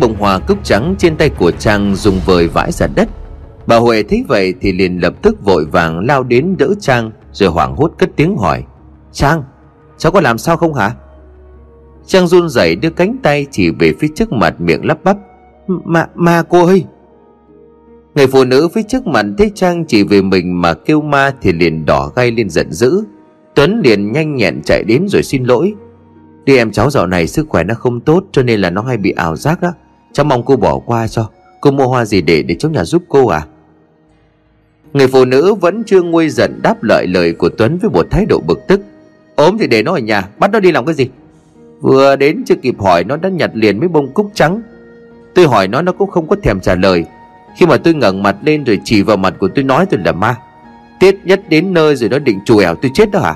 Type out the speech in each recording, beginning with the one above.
bông hoa cúc trắng trên tay của Trang dùng vời vãi ra đất. Bà Huệ thấy vậy thì liền lập tức vội vàng lao đến đỡ Trang Rồi hoảng hốt cất tiếng hỏi Trang, cháu có làm sao không hả? Trang run rẩy đưa cánh tay chỉ về phía trước mặt miệng lắp bắp Mà, mà cô ơi. Người phụ nữ phía trước mặt thấy Trang chỉ về mình mà kêu ma thì liền đỏ gay lên giận dữ. Tuấn liền nhanh nhẹn chạy đến rồi xin lỗi Đi em cháu dạo này sức khỏe nó không tốt cho nên là nó hay bị ảo giác đó Cháu mong cô bỏ qua cho. Cô mua hoa gì để để cháu nhà giúp cô à? Người phụ nữ vẫn chưa nguôi giận đáp lại lời của Tuấn với một thái độ bực tức. Ốm thì để nó ở nhà, bắt nó đi làm cái gì? Vừa đến chưa kịp hỏi, nó đã nhặt liền mấy bông cúc trắng. Tôi hỏi nó nó cũng không có thèm trả lời. Khi mà tôi ngẩng mặt lên rồi chỉ vào mặt của tôi nói, tôi là ma. Tiết nhất đến nơi rồi nó định chùi ẻo tôi chết đó hả?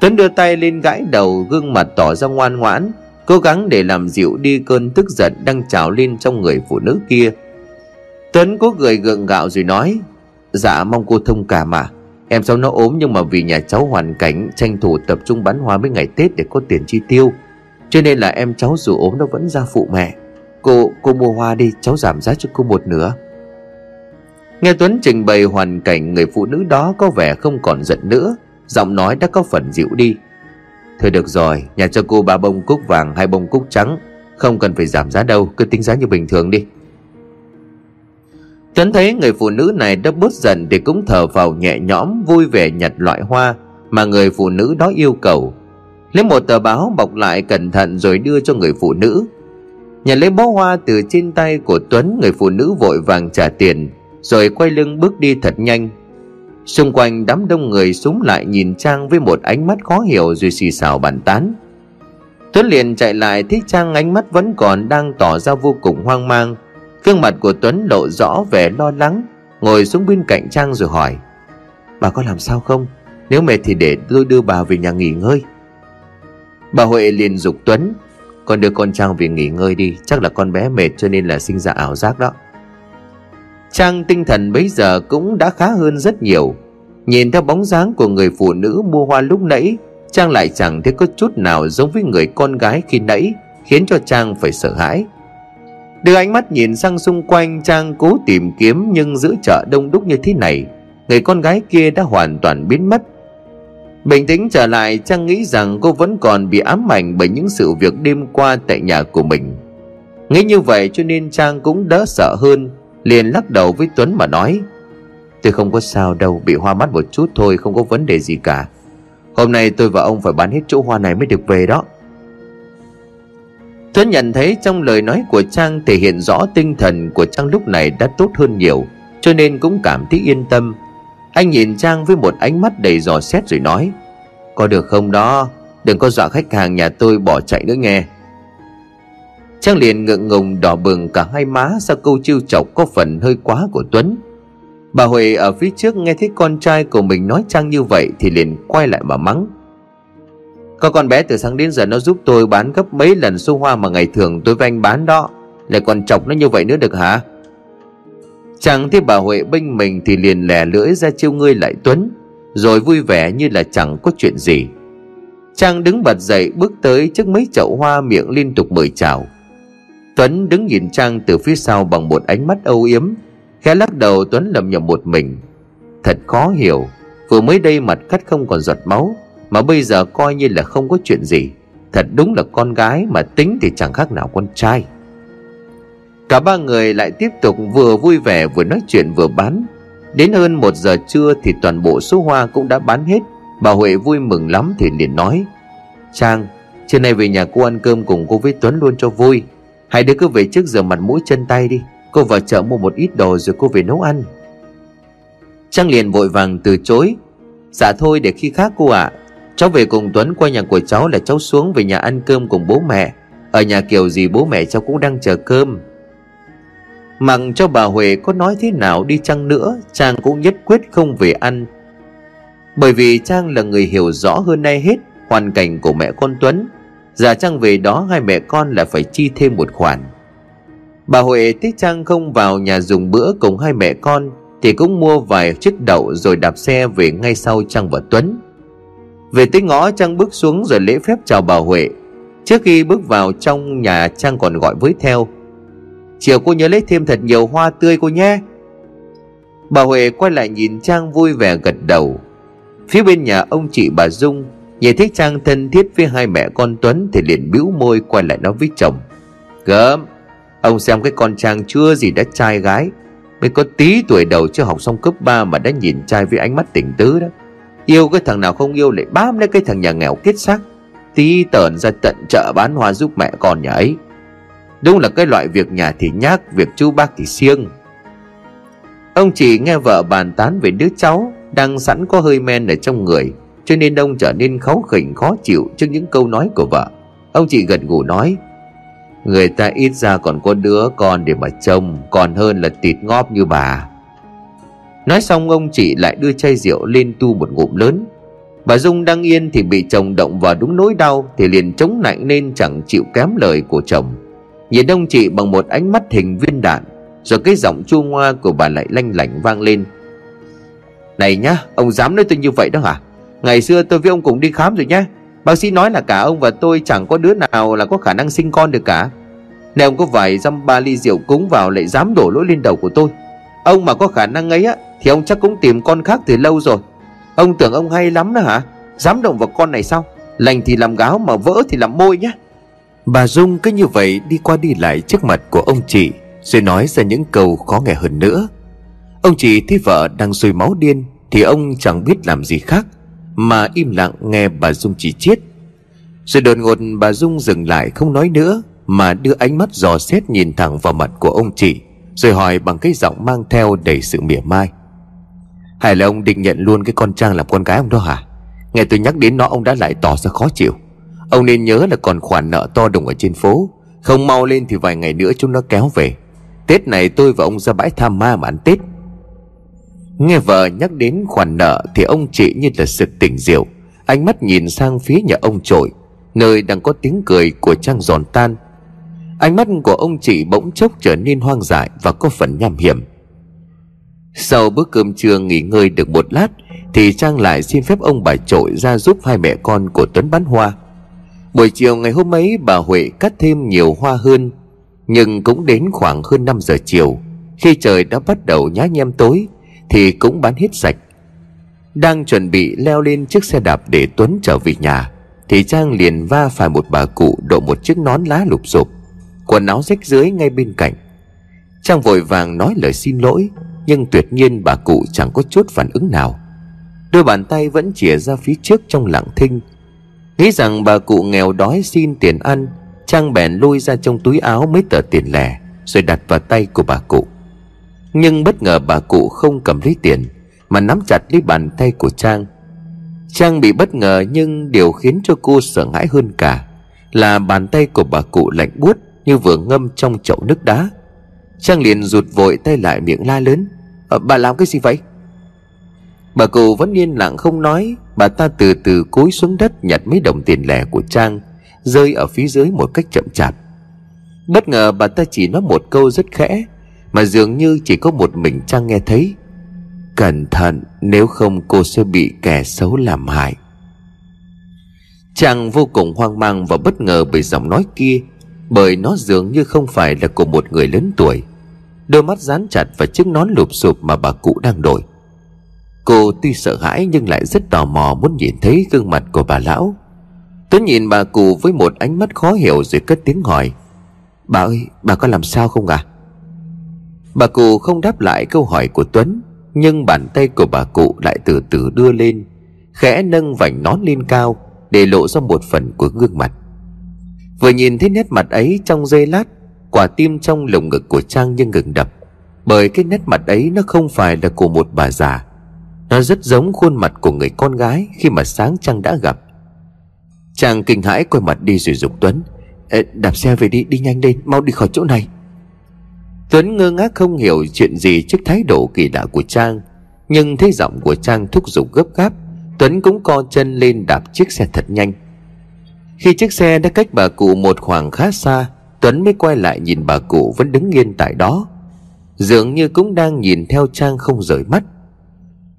Tuấn đưa tay lên gãi đầu, gương mặt tỏ ra ngoan ngoãn cố gắng để làm dịu đi cơn tức giận đang trào lên trong người phụ nữ kia. Tuấn cố cười gượng gạo rồi nói dạ mong cô thông cảm à Em cháu nó ốm nhưng mà vì nhà cháu hoàn cảnh tranh thủ tập trung bán hoa mấy ngày Tết để có tiền chi tiêu. Cho nên là em cháu dù ốm nó vẫn ra phụ mẹ. Cô, cô mua hoa đi cháu giảm giá cho cô một nửa. Nghe Tuấn trình bày hoàn cảnh người phụ nữ đó có vẻ không còn giận nữa Giọng nói đã có phần dịu đi. Thôi được rồi, nhà cho cô ba bông cúc vàng hai bông cúc trắng Không cần phải giảm giá đâu, cứ tính giá như bình thường đi Tuấn thấy người phụ nữ này đã bớt giận thì cũng thở vào nhẹ nhõm vui vẻ nhặt loại hoa mà người phụ nữ đó yêu cầu. Lấy một tờ báo bọc lại cẩn thận rồi đưa cho người phụ nữ. Nhận lấy bó hoa từ trên tay của Tuấn người phụ nữ vội vàng trả tiền rồi quay lưng bước đi thật nhanh. Xung quanh đám đông người súng lại nhìn Trang với một ánh mắt khó hiểu rồi xì xào bàn tán. Tuấn liền chạy lại thấy Trang ánh mắt vẫn còn đang tỏ ra vô cùng hoang mang. Gương mặt của Tuấn lộ rõ vẻ lo lắng, Ngồi xuống bên cạnh Trang rồi hỏi, Bà có làm sao không? Nếu mệt thì để tôi đưa bà về nhà nghỉ ngơi. Bà Huệ liền dục Tuấn, Con đưa con Trang về nghỉ ngơi đi, Chắc là con bé mệt cho nên là sinh ra ảo giác đó. Trang tinh thần bấy giờ cũng đã khá hơn rất nhiều. Nhìn theo bóng dáng của người phụ nữ mua hoa lúc nãy, Trang lại chẳng thấy có chút nào giống với người con gái khi nãy, Khiến cho Trang phải sợ hãi. Đưa ánh mắt nhìn sang xung quanh, Trang cố tìm kiếm nhưng giữa chợ đông đúc như thế này, Người con gái kia đã hoàn toàn biến mất. Bình tĩnh trở lại, Trang nghĩ rằng cô vẫn còn bị ám ảnh bởi những sự việc đêm qua tại nhà của mình. Nghĩ như vậy cho nên Trang cũng đỡ sợ hơn. Liền lắc đầu với Tuấn mà nói, Tôi không có sao đâu, Bị hoa mắt một chút thôi, không có vấn đề gì cả. Hôm nay tôi và ông phải bán hết chỗ hoa này mới được về đó. Tuấn nhận thấy trong lời nói của Trang thể hiện rõ tinh thần của Trang lúc này đã tốt hơn nhiều, Cho nên cũng cảm thấy yên tâm. Anh nhìn Trang với một ánh mắt đầy dò xét rồi nói, Có được không đó? Đừng có dọa khách hàng nhà tôi bỏ chạy nữa nghe. Trang liền ngượng ngùng đỏ bừng cả hai má Sau câu chiêu chọc có phần hơi quá của Tuấn. Bà Huệ ở phía trước nghe thấy con trai của mình nói Trang như vậy Thì liền quay lại mà mắng. Có con bé từ sáng đến giờ nó giúp tôi bán gấp mấy lần số hoa mà ngày thường tôi với anh bán đó. Lại còn chọc nó như vậy nữa được hả? Chẳng thấy bà Huệ bênh mình thì liền lẻ lưỡi ra chiêu ngươi lại Tuấn, Rồi vui vẻ như là chẳng có chuyện gì. Trang đứng bật dậy bước tới trước mấy chậu hoa miệng liên tục mời chào. Tuấn đứng nhìn Trang từ phía sau bằng một ánh mắt âu yếm Khẽ lắc đầu Tuấn lầm nhầm một mình. Thật khó hiểu Vừa mới đây mặt cắt không còn giọt máu mà bây giờ coi như là không có chuyện gì. Thật đúng là con gái mà tính thì chẳng khác nào con trai. Cả ba người lại tiếp tục vừa vui vẻ vừa nói chuyện vừa bán. Đến hơn một giờ trưa thì toàn bộ số hoa cũng đã bán hết. Bà Huệ vui mừng lắm thì liền nói Trang, trưa nay về nhà cô ăn cơm cùng cô với Tuấn luôn cho vui. Hai đứa cứ về trước rửa mặt mũi chân tay đi. Cô vào chợ mua một ít đồ rồi cô về nấu ăn. Trang liền vội vàng từ chối. Dạ thôi để khi khác cô ạ. À. Cháu về cùng Tuấn qua nhà của cháu là cháu xuống về nhà ăn cơm cùng bố mẹ. Ở nhà kiểu gì bố mẹ cháu cũng đang chờ cơm. Mặc cho bà Huệ có nói thế nào đi chăng nữa Trang cũng nhất quyết không về ăn. Bởi vì Trang là người hiểu rõ hơn ai hết Hoàn cảnh của mẹ con Tuấn. Dạ Giả Trang về đó hai mẹ con là phải chi thêm một khoản? Bà Huệ thấy Trang không vào nhà dùng bữa cùng hai mẹ con, Thì cũng mua vài chiếc đậu rồi đạp xe về ngay sau Trang và Tuấn. Về tới ngõ, Trang bước xuống rồi lễ phép chào bà Huệ. Trước khi bước vào trong nhà, Trang còn gọi với theo. Chiều cô nhớ lấy thêm thật nhiều hoa tươi cô nhé. Bà Huệ quay lại nhìn Trang vui vẻ gật đầu. Phía bên nhà ông chị bà Dung Nhìn thấy Trang thân thiết với hai mẹ con Tuấn Thì liền bĩu môi quay lại nói với chồng. Gớm, Ông xem cái con Trang chưa gì đã trai gái, Mới có tí tuổi đầu chưa học xong cấp 3 Mà đã nhìn trai với ánh mắt tình tứ đó. Yêu cái thằng nào không yêu lại bám lấy cái thằng nhà nghèo kết xác, Tí tởn ra tận chợ bán hoa giúp mẹ con nhà ấy. Đúng là cái loại việc nhà thì nhác, Việc chú bác thì siêng. Ông chỉ nghe vợ bàn tán về đứa cháu Đang sẵn có hơi men ở trong người. Cho nên ông trở nên kháu khỉnh, khó chịu Trước những câu nói của vợ. Ông chị gật gù nói, Người ta ít ra còn có đứa con để mà trông, Còn hơn là tịt ngóp như bà. Nói xong, ông chị lại đưa chai rượu lên tu một ngụm lớn. Bà Dung đang yên thì bị chồng động vào đúng nỗi đau Thì liền chống nạnh nên chẳng chịu kém lời của chồng. Nhìn ông chị bằng một ánh mắt hình viên đạn, Rồi cái giọng chua ngoa của bà lại lanh lảnh vang lên. Này nhá, Ông dám nói tôi như vậy đó hả? Ngày xưa tôi với ông cùng đi khám rồi nhá Bác sĩ nói là cả ông và tôi chẳng có đứa nào là có khả năng sinh con được cả. Nếu ông có vài dăm ba ly rượu cúng vào lại dám đổ lỗi lên đầu của tôi. Ông mà có khả năng ấy á, Thì ông chắc cũng tìm con khác từ lâu rồi. Ông tưởng ông hay lắm đó hả? Dám động vào con này sao? Lành thì làm gáo mà vỡ thì làm môi nhá Bà Dung cứ như vậy đi qua đi lại trước mặt của ông chị, Rồi nói ra những câu khó nghe hơn nữa. Ông chị thấy vợ đang sôi máu điên, Thì ông chẳng biết làm gì khác. Mà im lặng nghe bà Dung chỉ chiết. Rồi đột ngột bà Dung dừng lại không nói nữa, Mà đưa ánh mắt dò xét nhìn thẳng vào mặt của ông chị, Rồi hỏi bằng cái giọng mang theo đầy sự mỉa mai. Hay là ông định nhận luôn cái con Trang làm con gái ông đó hả? Nghe tôi nhắc đến nó, ông đã lại tỏ ra khó chịu. Ông nên nhớ là còn khoản nợ to đùng ở trên phố. Không mau lên thì vài ngày nữa chúng nó kéo về. Tết này tôi và ông ra bãi tham ma mà ăn Tết. Nghe vợ nhắc đến khoản nợ Thì ông chị như là sực tỉnh rượu. Ánh mắt nhìn sang phía nhà ông trội, Nơi đang có tiếng cười của Trang giòn tan. Ánh mắt của ông chị bỗng chốc trở nên hoang dại Và có phần nham hiểm. Sau bữa cơm trưa nghỉ ngơi được một lát, Thì Trang lại xin phép ông bà trội ra giúp hai mẹ con của Tuấn bán hoa. Buổi chiều ngày hôm ấy, bà Huệ cắt thêm nhiều hoa hơn, Nhưng cũng đến khoảng hơn 5 giờ chiều, Khi trời đã bắt đầu nhá nhem tối thì cũng bán hết sạch. Đang chuẩn bị leo lên chiếc xe đạp để Tuấn trở về nhà, Thì Trang liền va phải một bà cụ độ một chiếc nón lá lụp sụp, Quần áo rách dưới ngay bên cạnh. Trang vội vàng nói lời xin lỗi, Nhưng tuyệt nhiên bà cụ chẳng có chút phản ứng nào. Đôi bàn tay vẫn chìa ra phía trước trong lặng thinh. Nghĩ rằng bà cụ nghèo đói xin tiền ăn, Trang bèn lôi ra trong túi áo mấy tờ tiền lẻ, Rồi đặt vào tay của bà cụ. Nhưng bất ngờ bà cụ không cầm lấy tiền Mà nắm chặt lấy bàn tay của Trang. Trang bị bất ngờ nhưng điều khiến cho cô sợ hãi hơn cả Là bàn tay của bà cụ lạnh buốt Như vừa ngâm trong chậu nước đá. Trang liền rụt vội tay lại miệng la lớn à, Bà làm cái gì vậy? Bà cụ vẫn yên lặng không nói Bà ta từ từ cúi xuống đất nhặt mấy đồng tiền lẻ của Trang Rơi ở phía dưới một cách chậm chạp. Bất ngờ bà ta chỉ nói một câu rất khẽ mà dường như chỉ có một mình Trang nghe thấy. Cẩn thận, nếu không cô sẽ bị kẻ xấu làm hại. Trang vô cùng hoang mang và bất ngờ bởi giọng nói kia, Bởi nó dường như không phải là của một người lớn tuổi. Đôi mắt dán chặt và chiếc nón lụp sụp mà bà cụ đang đội Cô tuy sợ hãi nhưng lại rất tò mò muốn nhìn thấy gương mặt của bà lão. Tuấn nhìn bà cụ với một ánh mắt khó hiểu rồi cất tiếng hỏi. Bà ơi, bà có làm sao không à Bà cụ không đáp lại câu hỏi của Tuấn Nhưng bàn tay của bà cụ lại từ từ đưa lên Khẽ nâng vành nón lên cao Để lộ ra một phần của gương mặt. Vừa nhìn thấy nét mặt ấy trong giây lát Quả tim trong lồng ngực của Trang như ngừng đập Bởi cái nét mặt ấy nó không phải là của một bà già. Nó rất giống khuôn mặt của người con gái Khi mà sáng Trang đã gặp. Trang kinh hãi quay mặt đi rồi dục Tuấn Đạp xe về đi, đi nhanh lên Mau đi khỏi chỗ này. Tuấn ngơ ngác không hiểu chuyện gì Trước thái độ kỳ lạ của Trang, Nhưng thấy giọng của Trang thúc giục gấp gáp, Tuấn cũng co chân lên đạp chiếc xe thật nhanh. Khi chiếc xe đã cách bà cụ một khoảng khá xa, Tuấn mới quay lại nhìn bà cụ vẫn đứng yên tại đó. Dường như cũng đang nhìn theo Trang không rời mắt.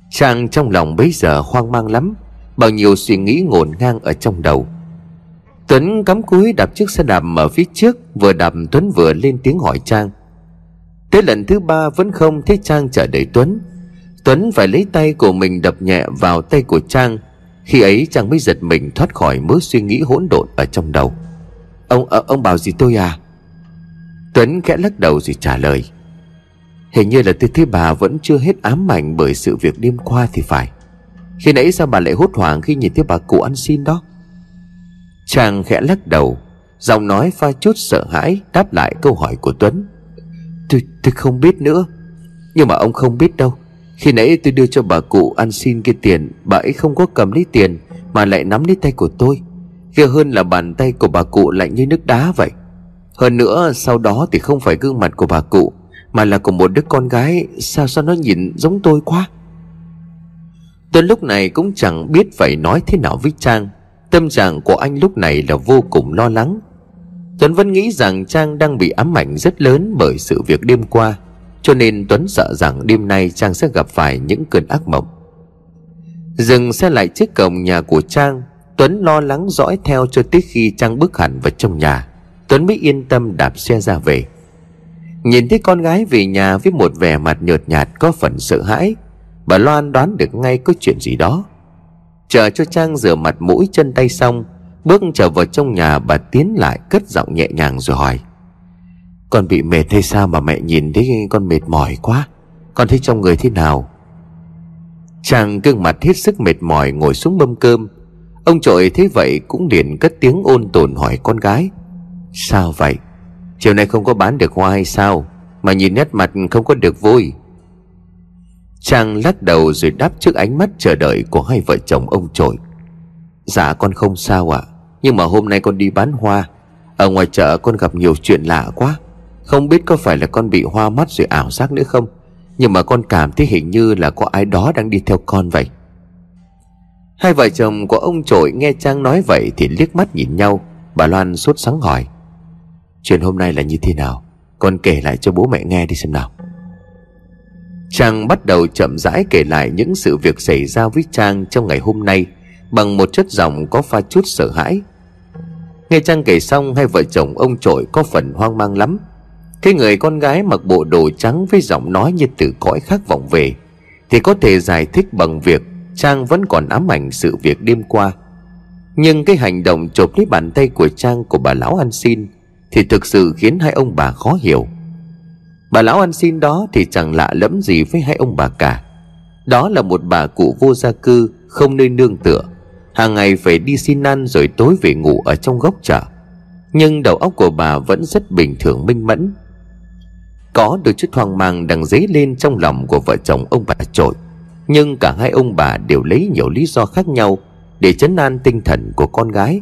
Trang trong lòng bấy giờ hoang mang lắm, Bao nhiêu suy nghĩ ngổn ngang ở trong đầu. Tuấn cắm cúi đạp chiếc xe đạp ở phía trước, Vừa đạp Tuấn vừa lên tiếng hỏi Trang. Tới lần thứ ba vẫn không thấy Trang chờ đợi Tuấn. Tuấn phải lấy tay của mình đập nhẹ vào tay của Trang. Khi ấy Trang mới giật mình thoát khỏi mớ suy nghĩ hỗn độn ở trong đầu. Ông ờ, ông bảo gì tôi à? Tuấn khẽ lắc đầu rồi trả lời. Hình như là tôi thấy bà vẫn chưa hết ám ảnh bởi sự việc đêm qua thì phải. Khi nãy sao bà lại hốt hoảng khi nhìn thấy bà cụ ăn xin đó? Trang khẽ lắc đầu Giọng nói pha chút sợ hãi Đáp lại câu hỏi của Tuấn. Tôi, tôi không biết nữa. Nhưng mà ông không biết đâu. Khi nãy tôi đưa cho bà cụ ăn xin kia tiền Bà ấy không có cầm lấy tiền Mà lại nắm lấy tay của tôi. Ghê hơn là bàn tay của bà cụ lạnh như nước đá vậy. Hơn nữa sau đó thì không phải gương mặt của bà cụ Mà là của một đứa con gái. Sao sao nó nhìn giống tôi quá? Tôi lúc này cũng chẳng biết phải nói thế nào với Trang. Tâm trạng của anh lúc này là vô cùng lo lắng. Tuấn vẫn nghĩ rằng Trang đang bị ám ảnh rất lớn bởi sự việc đêm qua, Cho nên Tuấn sợ rằng đêm nay Trang sẽ gặp phải những cơn ác mộng. Dừng xe lại trước cổng nhà của Trang, Tuấn lo lắng dõi theo cho tới khi Trang bước hẳn vào trong nhà. Tuấn mới yên tâm đạp xe ra về. Nhìn thấy con gái về nhà với một vẻ mặt nhợt nhạt có phần sợ hãi, Bà Loan đoán được ngay có chuyện gì đó. Chờ cho Trang rửa mặt mũi chân tay xong Bước trở vào trong nhà bà tiến lại cất giọng nhẹ nhàng rồi hỏi. Con bị mệt hay sao mà mẹ nhìn thấy con mệt mỏi quá? Con thấy trong người thế nào? Chàng gương mặt hết sức mệt mỏi ngồi xuống mâm cơm. Ông trội thấy vậy cũng liền cất tiếng ôn tồn hỏi con gái. Sao vậy? Chiều nay không có bán được hoa hay sao? Mà nhìn nét mặt không có được vui. Trang lắc đầu rồi đáp trước ánh mắt chờ đợi của hai vợ chồng ông trội. Dạ con không sao ạ. à, nhưng mà hôm nay con đi bán hoa. Ở ngoài chợ con gặp nhiều chuyện lạ quá. Không biết có phải là con bị hoa mắt rồi ảo giác nữa không? Nhưng mà con cảm thấy hình như là có ai đó đang đi theo con vậy. Hai vợ chồng của ông trội nghe Trang nói vậy Thì liếc mắt nhìn nhau. Bà Loan sốt sắng hỏi, Chuyện hôm nay là như thế nào? Con kể lại cho bố mẹ nghe đi xem nào. Trang bắt đầu chậm rãi kể lại những sự việc xảy ra với Trang trong ngày hôm nay Bằng một chất giọng có pha chút sợ hãi. Nghe Trang kể xong, hai vợ chồng ông trội có phần hoang mang lắm. Cái người con gái mặc bộ đồ trắng với giọng nói như từ cõi khác vọng về, Thì có thể giải thích bằng việc Trang vẫn còn ám ảnh sự việc đêm qua. Nhưng cái hành động chộp lấy bàn tay của Trang của bà lão ăn xin Thì thực sự khiến hai ông bà khó hiểu. Bà lão ăn xin đó thì chẳng lạ lẫm gì với hai ông bà cả. Đó là một bà cụ vô gia cư, Không nơi nương tựa hàng ngày phải đi xin ăn rồi tối về ngủ ở trong góc chợ. Nhưng đầu óc của bà vẫn rất bình thường minh mẫn. Có đôi chút hoang mang đang dấy lên trong lòng của vợ chồng ông bà trội. Nhưng cả hai ông bà đều lấy nhiều lý do khác nhau để chấn an tinh thần của con gái.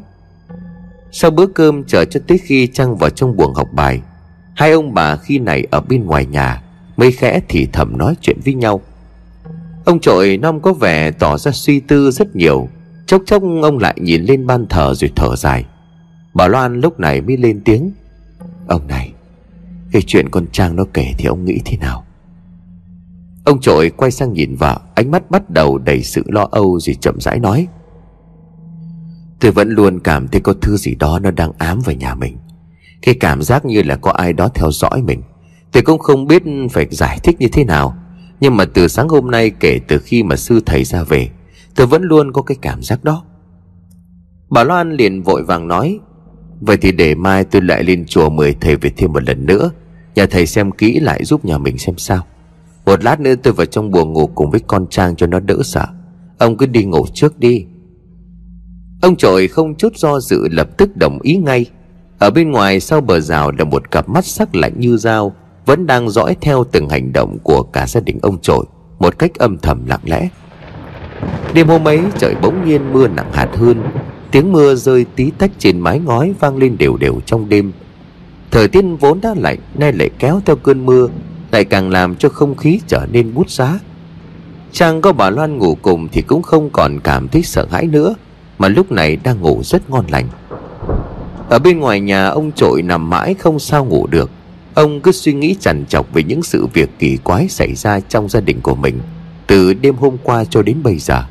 Sau bữa cơm chờ cho tới khi trăng vào trong buồng học bài, hai ông bà khi này ở bên ngoài nhà mới khẽ thì thầm nói chuyện với nhau. Ông trội năm có vẻ tỏ ra suy tư rất nhiều. Chốc chốc ông lại nhìn lên ban thờ rồi thở dài. Bà Loan lúc này mới lên tiếng. Ông này, Cái chuyện con Trang nó kể thì ông nghĩ thế nào? Ông trội quay sang nhìn vợ, Ánh mắt bắt đầu đầy sự lo âu Rồi chậm rãi nói. Tôi vẫn luôn cảm thấy có thứ gì đó Nó đang ám vào nhà mình. Cái cảm giác như là có ai đó theo dõi mình. Tôi cũng không biết phải giải thích như thế nào. Nhưng mà từ sáng hôm nay kể từ khi mà sư thầy ra về Tôi vẫn luôn có cái cảm giác đó. Bà Loan liền vội vàng nói, Vậy thì để mai tôi lại lên chùa mời thầy về thêm một lần nữa. Nhà thầy xem kỹ lại giúp nhà mình xem sao. Một lát nữa tôi vào trong buồng ngủ cùng với con Trang cho nó đỡ sợ. Ông cứ đi ngủ trước đi. Ông trội không chút do dự lập tức đồng ý ngay. Ở bên ngoài sau bờ rào là một cặp mắt sắc lạnh như dao, Vẫn đang dõi theo từng hành động của cả gia đình ông trội Một cách âm thầm lặng lẽ. Đêm hôm ấy, trời bỗng nhiên mưa nặng hạt hơn. Tiếng mưa rơi tí tách trên mái ngói vang lên đều đều trong đêm. Thời tiết vốn đã lạnh, Nay lại kéo theo cơn mưa, Lại càng làm cho không khí trở nên bút giá. Trang có bà Loan ngủ cùng Thì cũng không còn cảm thấy sợ hãi nữa, Mà lúc này đang ngủ rất ngon lành. Ở bên ngoài nhà, ông trội nằm mãi không sao ngủ được. Ông cứ suy nghĩ chằn chọc về những sự việc kỳ quái xảy ra trong gia đình của mình từ đêm hôm qua cho đến bây giờ.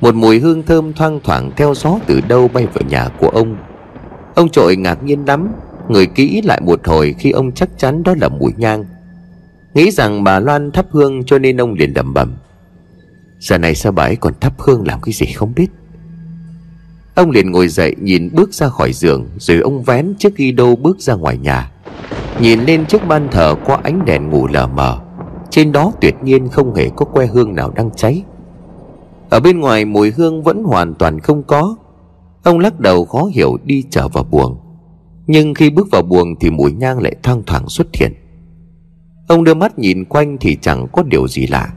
Một mùi hương thơm thoang thoảng theo gió từ đâu bay vào nhà của ông. Ông trội ngạc nhiên lắm, Người kỹ lại một hồi khi ông chắc chắn đó là mùi nhang. Nghĩ rằng bà Loan thắp hương cho nên ông liền lẩm bẩm, Giờ này sao bà ấy còn thắp hương làm cái gì không biết? Ông liền ngồi dậy nhìn bước ra khỏi giường Rồi ông vén chiếc ghi đô bước ra ngoài nhà. Nhìn lên chiếc ban thờ qua ánh đèn ngủ lờ mờ. Trên đó tuyệt nhiên không hề có que hương nào đang cháy. Ở bên ngoài mùi hương vẫn hoàn toàn không có. Ông lắc đầu khó hiểu đi trở vào buồng. Nhưng khi bước vào buồng thì mùi nhang lại thoang thoảng xuất hiện. Ông đưa mắt nhìn quanh thì chẳng có điều gì lạ.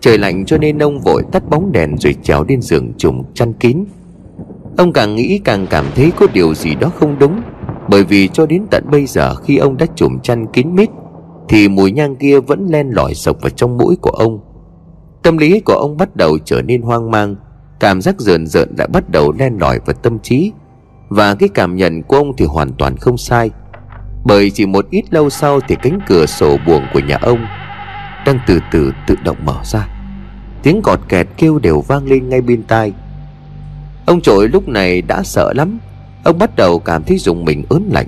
Trời lạnh cho nên ông vội tắt bóng đèn rồi trèo lên giường trùng chăn kín. Ông càng nghĩ càng cảm thấy có điều gì đó không đúng, Bởi vì cho đến tận bây giờ khi ông đã trùm chăn kín mít thì mùi nhang kia vẫn len lỏi sộc vào trong mũi của ông. Tâm lý của ông bắt đầu trở nên hoang mang, Cảm giác rờn rợn đã bắt đầu len lỏi vào tâm trí. Và cái cảm nhận của ông thì hoàn toàn không sai, Bởi chỉ một ít lâu sau thì cánh cửa sổ buồng của nhà ông Đang từ từ tự động mở ra. Tiếng cọt kẹt kêu đều vang lên ngay bên tai. Ông trội lúc này đã sợ lắm, Ông bắt đầu cảm thấy dùng mình ớn lạnh.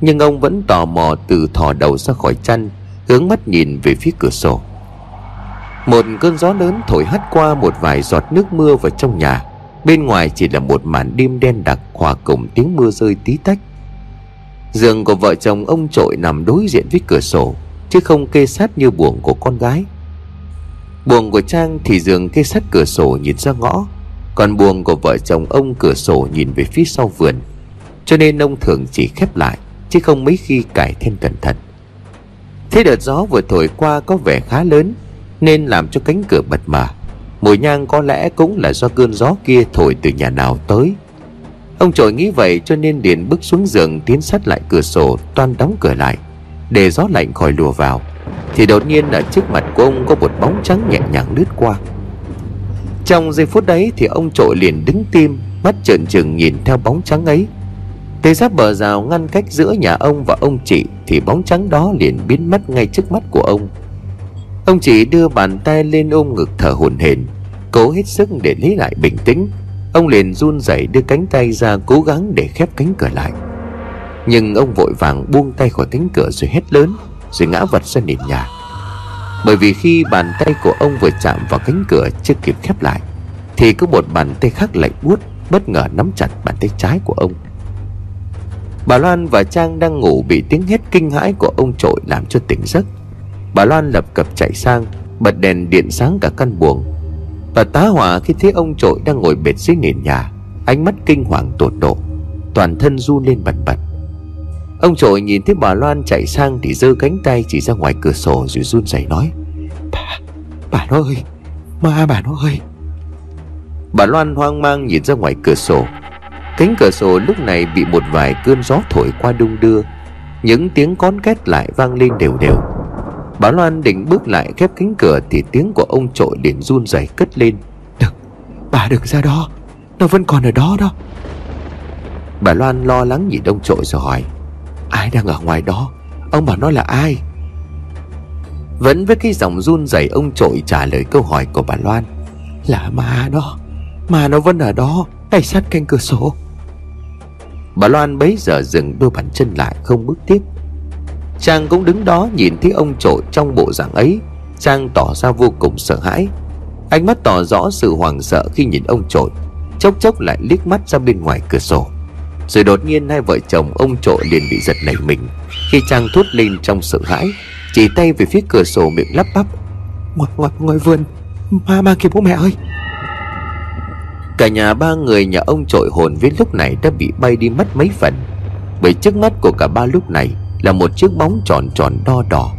Nhưng ông vẫn tò mò từ thò đầu ra khỏi chăn, Hướng mắt nhìn về phía cửa sổ. Một cơn gió lớn thổi hắt qua một vài giọt nước mưa vào trong nhà. Bên ngoài chỉ là một màn đêm đen đặc hòa cùng tiếng mưa rơi tí tách. Giường của vợ chồng ông trội nằm đối diện với cửa sổ, Chứ không kê sát như buồng của con gái. Buồng của Trang thì giường kê sát cửa sổ nhìn ra ngõ, còn buồng của vợ chồng ông cửa sổ nhìn về phía sau vườn. Cho nên ông thường chỉ khép lại. Chứ không mấy khi cải thêm cẩn thận. Thế đợt gió vừa thổi qua có vẻ khá lớn, Nên làm cho cánh cửa bật mở Mùi nhang có lẽ cũng là do cơn gió kia thổi từ nhà nào tới. Ông trội nghĩ vậy cho nên liền bước xuống giường tiến sát lại cửa sổ, toan đóng cửa lại, Để gió lạnh khỏi lùa vào. Thì đột nhiên ở trước mặt của ông có một bóng trắng nhẹ nhàng lướt qua. Trong giây phút đấy thì ông trội liền đứng tim, Mắt trợn trừng nhìn theo bóng trắng ấy thế giáp bờ rào ngăn cách giữa nhà ông và ông chị Thì bóng trắng đó liền biến mất ngay trước mắt của ông. Ông chị đưa bàn tay lên ôm ngực thở hổn hển, Cố hết sức để lấy lại bình tĩnh. Ông liền run rẩy đưa cánh tay ra cố gắng để khép cánh cửa lại. Nhưng ông vội vàng buông tay khỏi cánh cửa rồi hét lớn, Rồi ngã vật ra nền nhà. Bởi vì khi bàn tay của ông vừa chạm vào cánh cửa chưa kịp khép lại, Thì có một bàn tay khác lạnh buốt Bất ngờ nắm chặt bàn tay trái của ông. Bà Loan và Trang đang ngủ bị tiếng hét kinh hãi của ông trội làm cho tỉnh giấc. Bà Loan lập cập chạy sang Bật đèn điện sáng cả căn buồng. Bà tá hỏa khi thấy ông trội đang ngồi bệt dưới nền nhà Ánh mắt kinh hoàng tột độ Toàn thân run lên bần bật. Ông trội nhìn thấy bà Loan chạy sang Thì giơ cánh tay chỉ ra ngoài cửa sổ Rồi run rẩy nói Bà, bà nó ơi Ma bà nó ơi. Bà Loan hoang mang nhìn ra ngoài cửa sổ Cánh cửa sổ lúc này bị một vài cơn gió thổi qua đung đưa. Những tiếng con két lại vang lên đều đều. Bà Loan định bước lại khép cánh cửa Thì tiếng của ông trội liền run rẩy cất lên. Đừng, bà đừng ra đó. Nó vẫn còn ở đó đó. Bà Loan lo lắng nhìn ông trội rồi hỏi Ai đang ở ngoài đó? Ông bảo nó là ai? Vẫn với cái giọng run rẩy ông trội trả lời câu hỏi của bà Loan Là ma đó. Mà nó vẫn ở đó Ngay sát canh cửa sổ Bà Loan bấy giờ dừng đôi bàn chân lại không bước tiếp. Trang cũng đứng đó nhìn thấy ông trội trong bộ dạng ấy. Trang tỏ ra vô cùng sợ hãi. Ánh mắt tỏ rõ sự hoảng sợ khi nhìn ông trội Chốc chốc lại liếc mắt ra bên ngoài cửa sổ. Rồi đột nhiên hai vợ chồng ông trội liền bị giật nảy mình. Khi Trang thốt lên trong sợ hãi Chỉ tay về phía cửa sổ miệng lắp bắp. Ngoài, ngoài, ngoài vườn. Ma ma kìa bố mẹ ơi. Cả nhà ba người nhà ông trội hồn với lúc này đã bị bay đi mất mấy phần. Bởi trước mắt của cả ba lúc này Là một chiếc bóng tròn tròn đo đỏ,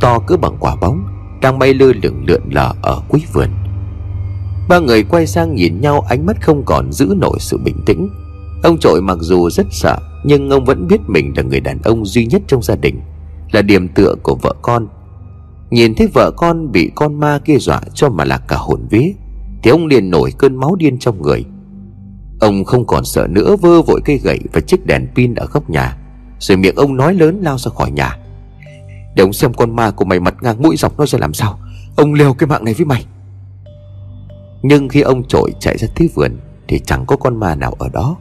To cứ bằng quả bóng, Đang bay lơ lửng lượn lờ ở cuối vườn. Ba người quay sang nhìn nhau, ánh mắt không còn giữ nổi sự bình tĩnh. Ông trội mặc dù rất sợ, Nhưng ông vẫn biết mình là người đàn ông duy nhất trong gia đình, Là điểm tựa của vợ con. Nhìn thấy vợ con bị con ma kia dọa cho mà lạc cả hồn vía. Thì ông liền nổi cơn máu điên trong người. Ông không còn sợ nữa, vơ vội cây gậy và chiếc đèn pin ở góc nhà, Rồi miệng ông nói lớn lao ra khỏi nhà. Để ông xem con ma của mày mặt ngang mũi dọc nó ra làm sao. Ông liều cái mạng này với mày. Nhưng khi ông trội chạy ra tới vườn, Thì chẳng có con ma nào ở đó.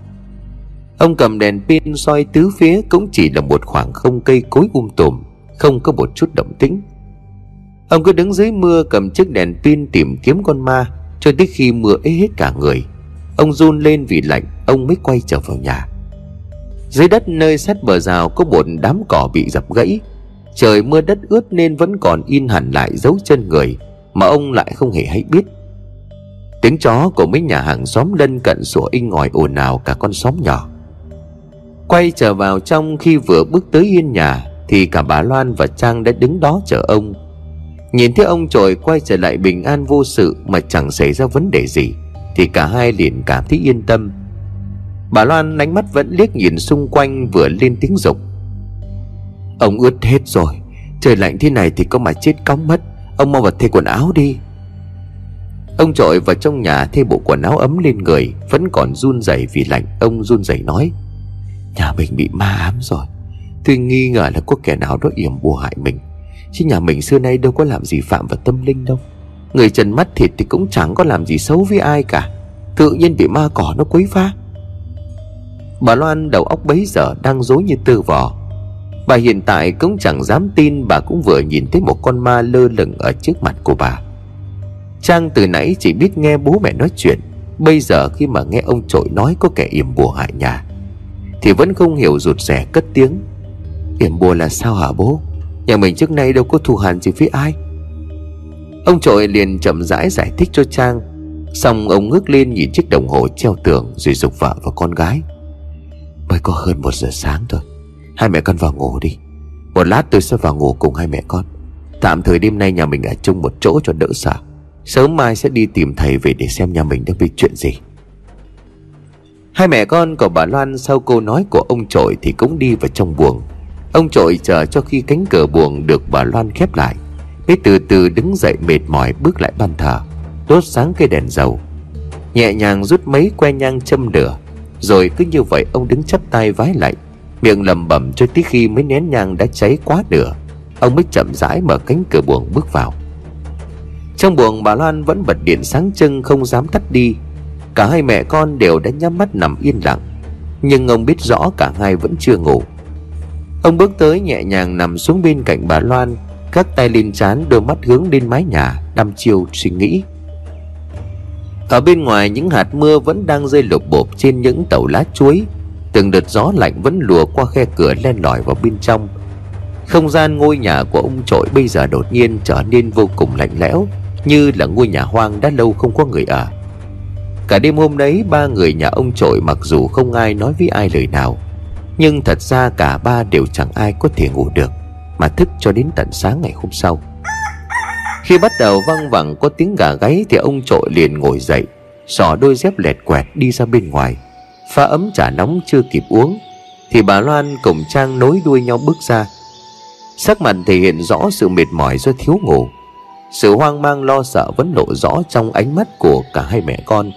Ông cầm đèn pin soi tứ phía Cũng chỉ là một khoảng không cây cối um tùm, Không có một chút động tĩnh. Ông cứ đứng dưới mưa cầm chiếc đèn pin tìm kiếm con ma cho tới khi mưa ế hết cả người, Ông run lên vì lạnh, Ông mới quay trở vào nhà. Dưới đất nơi sát bờ rào có một đám cỏ bị dập gãy. Trời mưa đất ướt nên vẫn còn in hẳn lại dấu chân người Mà ông lại không hề hay biết. Tiếng chó của mấy nhà hàng xóm lân cận sủa inh ngòi ồn ào cả con xóm nhỏ. Quay trở vào trong khi vừa bước tới yên nhà Thì cả bà Loan và Trang đã đứng đó chờ ông. Nhìn thấy ông trội quay trở lại bình an vô sự Mà chẳng xảy ra vấn đề gì, Thì cả hai liền cảm thấy yên tâm. Bà Loan ánh mắt vẫn liếc nhìn xung quanh vừa lên tiếng dục. Ông ướt hết rồi, Trời lạnh thế này thì có mà chết cóng mất, Ông mau vào thay quần áo đi. Ông trội vào trong nhà thay bộ quần áo ấm lên người, Vẫn còn run rẩy vì lạnh, Ông run rẩy nói, Nhà mình bị ma ám rồi, Tôi nghi ngờ là có kẻ nào đó yểm bùa hại mình. Chứ nhà mình xưa nay đâu có làm gì phạm vào tâm linh đâu. Người trần mắt thịt thì cũng chẳng có làm gì xấu với ai cả. Tự nhiên bị ma cỏ nó quấy phá. Bà Loan đầu óc bấy giờ đang dối như tư vò. Bà hiện tại cũng chẳng dám tin Bà cũng vừa nhìn thấy một con ma lơ lửng ở trước mặt của bà. Trang từ nãy chỉ biết nghe bố mẹ nói chuyện. Bây giờ khi mà nghe ông trội nói có kẻ yểm bùa hại nhà, Thì vẫn không hiểu rụt rẻ cất tiếng. Yểm bùa là sao hả bố? Nhà mình trước nay đâu có thù hằn gì với ai. Ông trội liền chậm rãi giải thích cho Trang, Xong ông ngước lên nhìn chiếc đồng hồ treo tường Rồi dục vợ và con gái. Mới có hơn một giờ sáng thôi, Hai mẹ con vào ngủ đi. Một lát tôi sẽ vào ngủ cùng hai mẹ con. Tạm thời đêm nay nhà mình ở chung một chỗ cho đỡ sợ. Sớm mai sẽ đi tìm thầy về để xem nhà mình đang bị chuyện gì. Hai mẹ con của bà Loan sau câu nói của ông trội thì cũng đi vào trong buồng. Ông trội chờ cho khi cánh cửa buồng được bà Loan khép lại. Mới từ từ đứng dậy mệt mỏi bước lại ban thờ Đốt sáng cây đèn dầu. Nhẹ nhàng rút mấy que nhang châm lửa Rồi cứ như vậy ông đứng chắp tay vái lại, Miệng lầm bẩm cho tới khi mấy nén nhang đã cháy quá nửa Ông mới chậm rãi mở cánh cửa buồng bước vào. Trong buồng bà Loan vẫn bật điện sáng trưng không dám tắt đi. Cả hai mẹ con đều đã nhắm mắt nằm yên lặng. Nhưng ông biết rõ cả hai vẫn chưa ngủ. Ông bước tới nhẹ nhàng nằm xuống bên cạnh bà Loan Các tay lên trán đôi mắt hướng lên mái nhà, Đăm chiêu suy nghĩ. Ở bên ngoài, những hạt mưa vẫn đang rơi lục bộp trên những tàu lá chuối. Từng đợt gió lạnh vẫn lùa qua khe cửa len lỏi vào bên trong. Không gian ngôi nhà của ông trội bây giờ đột nhiên trở nên vô cùng lạnh lẽo, Như là ngôi nhà hoang đã lâu không có người ở. Cả đêm hôm đấy, ba người nhà ông trội mặc dù không ai nói với ai lời nào nhưng thật ra cả ba đều chẳng ai có thể ngủ được, Mà thức cho đến tận sáng ngày hôm sau. Khi bắt đầu văng vẳng có tiếng gà gáy Thì ông trội liền ngồi dậy, Xỏ đôi dép lẹt quẹt đi ra bên ngoài. Pha ấm trà nóng chưa kịp uống, Thì bà Loan cùng Trang nối đuôi nhau bước ra. Sắc mặt thể hiện rõ sự mệt mỏi do thiếu ngủ. Sự hoang mang lo sợ vẫn lộ rõ trong ánh mắt của cả hai mẹ con.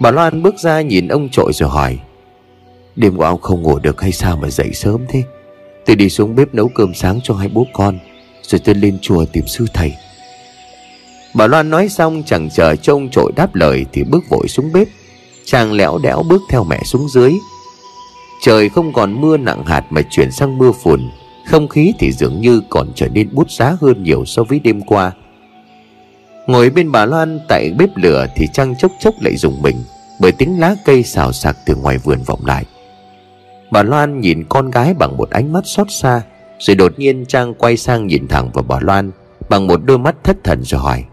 Bà Loan bước ra nhìn ông trội rồi hỏi Đêm qua ông không ngủ được hay sao mà dậy sớm thế? Tôi đi xuống bếp nấu cơm sáng cho hai bố con, Rồi tôi lên chùa tìm sư thầy. Bà Loan nói xong, chẳng chờ cho ông trội đáp lời Thì bước vội xuống bếp. Chàng lẽo đẽo bước theo mẹ xuống dưới. Trời không còn mưa nặng hạt mà chuyển sang mưa phùn. Không khí thì dường như còn trở nên bút giá hơn nhiều so với đêm qua. Ngồi bên bà Loan tại bếp lửa thì trăng chốc chốc lại dùng mình, Bởi tiếng lá cây xào xạc từ ngoài vườn vọng lại. Bà Loan nhìn con gái bằng một ánh mắt xót xa, Rồi đột nhiên Trang quay sang nhìn thẳng vào bà Loan, Bằng một đôi mắt thất thần rồi hỏi,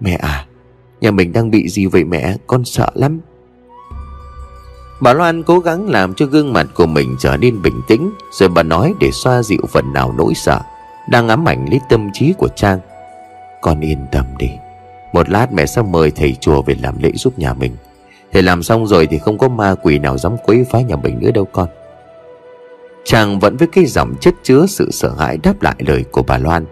Mẹ à Nhà mình đang bị gì vậy mẹ? Con sợ lắm. Bà Loan cố gắng làm cho gương mặt của mình trở nên bình tĩnh, Rồi bà nói để xoa dịu phần nào nỗi sợ Đang ám ảnh lấy tâm trí của Trang. Con yên tâm đi, Một lát mẹ sẽ mời thầy chùa về làm lễ giúp nhà mình. Thầy làm xong rồi thì không có ma quỷ nào dám quấy phá nhà mình nữa đâu con. Chàng vẫn với cái giọng chất chứa sự sợ hãi đáp lại lời của bà Loan.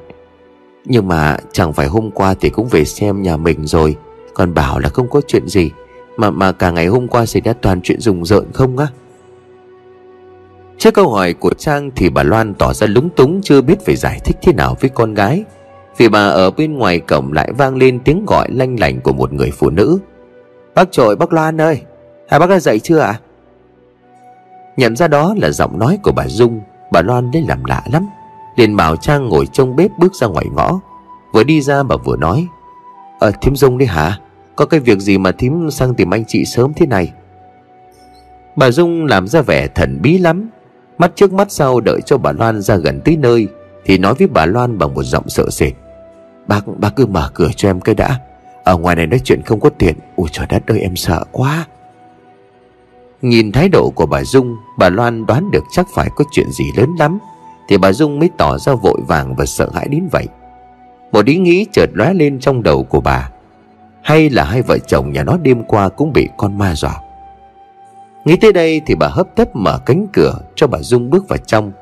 Nhưng mà chẳng phải hôm qua thì cũng về xem nhà mình rồi. Còn bảo là không có chuyện gì, Mà mà cả ngày hôm qua xảy ra toàn chuyện rùng rợn không á. Trước câu hỏi của Trang thì bà Loan tỏ ra lúng túng, chưa biết phải giải thích thế nào với con gái. Vì bà ở bên ngoài cổng lại vang lên tiếng gọi lanh lành của một người phụ nữ. Bác trội bác Loan ơi. Hai bác đã dậy chưa ạ? À? Nhận ra đó là giọng nói của bà Dung. Bà Loan đến làm lạ lắm. Liền bảo Trang ngồi trong bếp bước ra ngoài ngõ. Vừa đi ra bà vừa nói Ờ thím Dung đấy hả? Có cái việc gì mà thím sang tìm anh chị sớm thế này? Bà Dung làm ra vẻ thần bí lắm. Mắt trước mắt sau đợi cho bà Loan ra gần tới nơi Thì nói với bà Loan bằng một giọng sợ sệt. Bác, bác cứ mở cửa cho em cái đã. Ở ngoài này nói chuyện không có tiền Ôi trời đất ơi, em sợ quá. Nhìn thái độ của bà Dung, Bà Loan đoán được chắc phải có chuyện gì lớn lắm. Thì bà Dung mới tỏ ra vội vàng và sợ hãi đến vậy. Một ý nghĩ chợt lóe lên trong đầu của bà. Hay là hai vợ chồng nhà nó đêm qua cũng bị con ma dọa. Nghĩ tới đây thì bà hấp tấp mở cánh cửa cho bà Dung bước vào trong.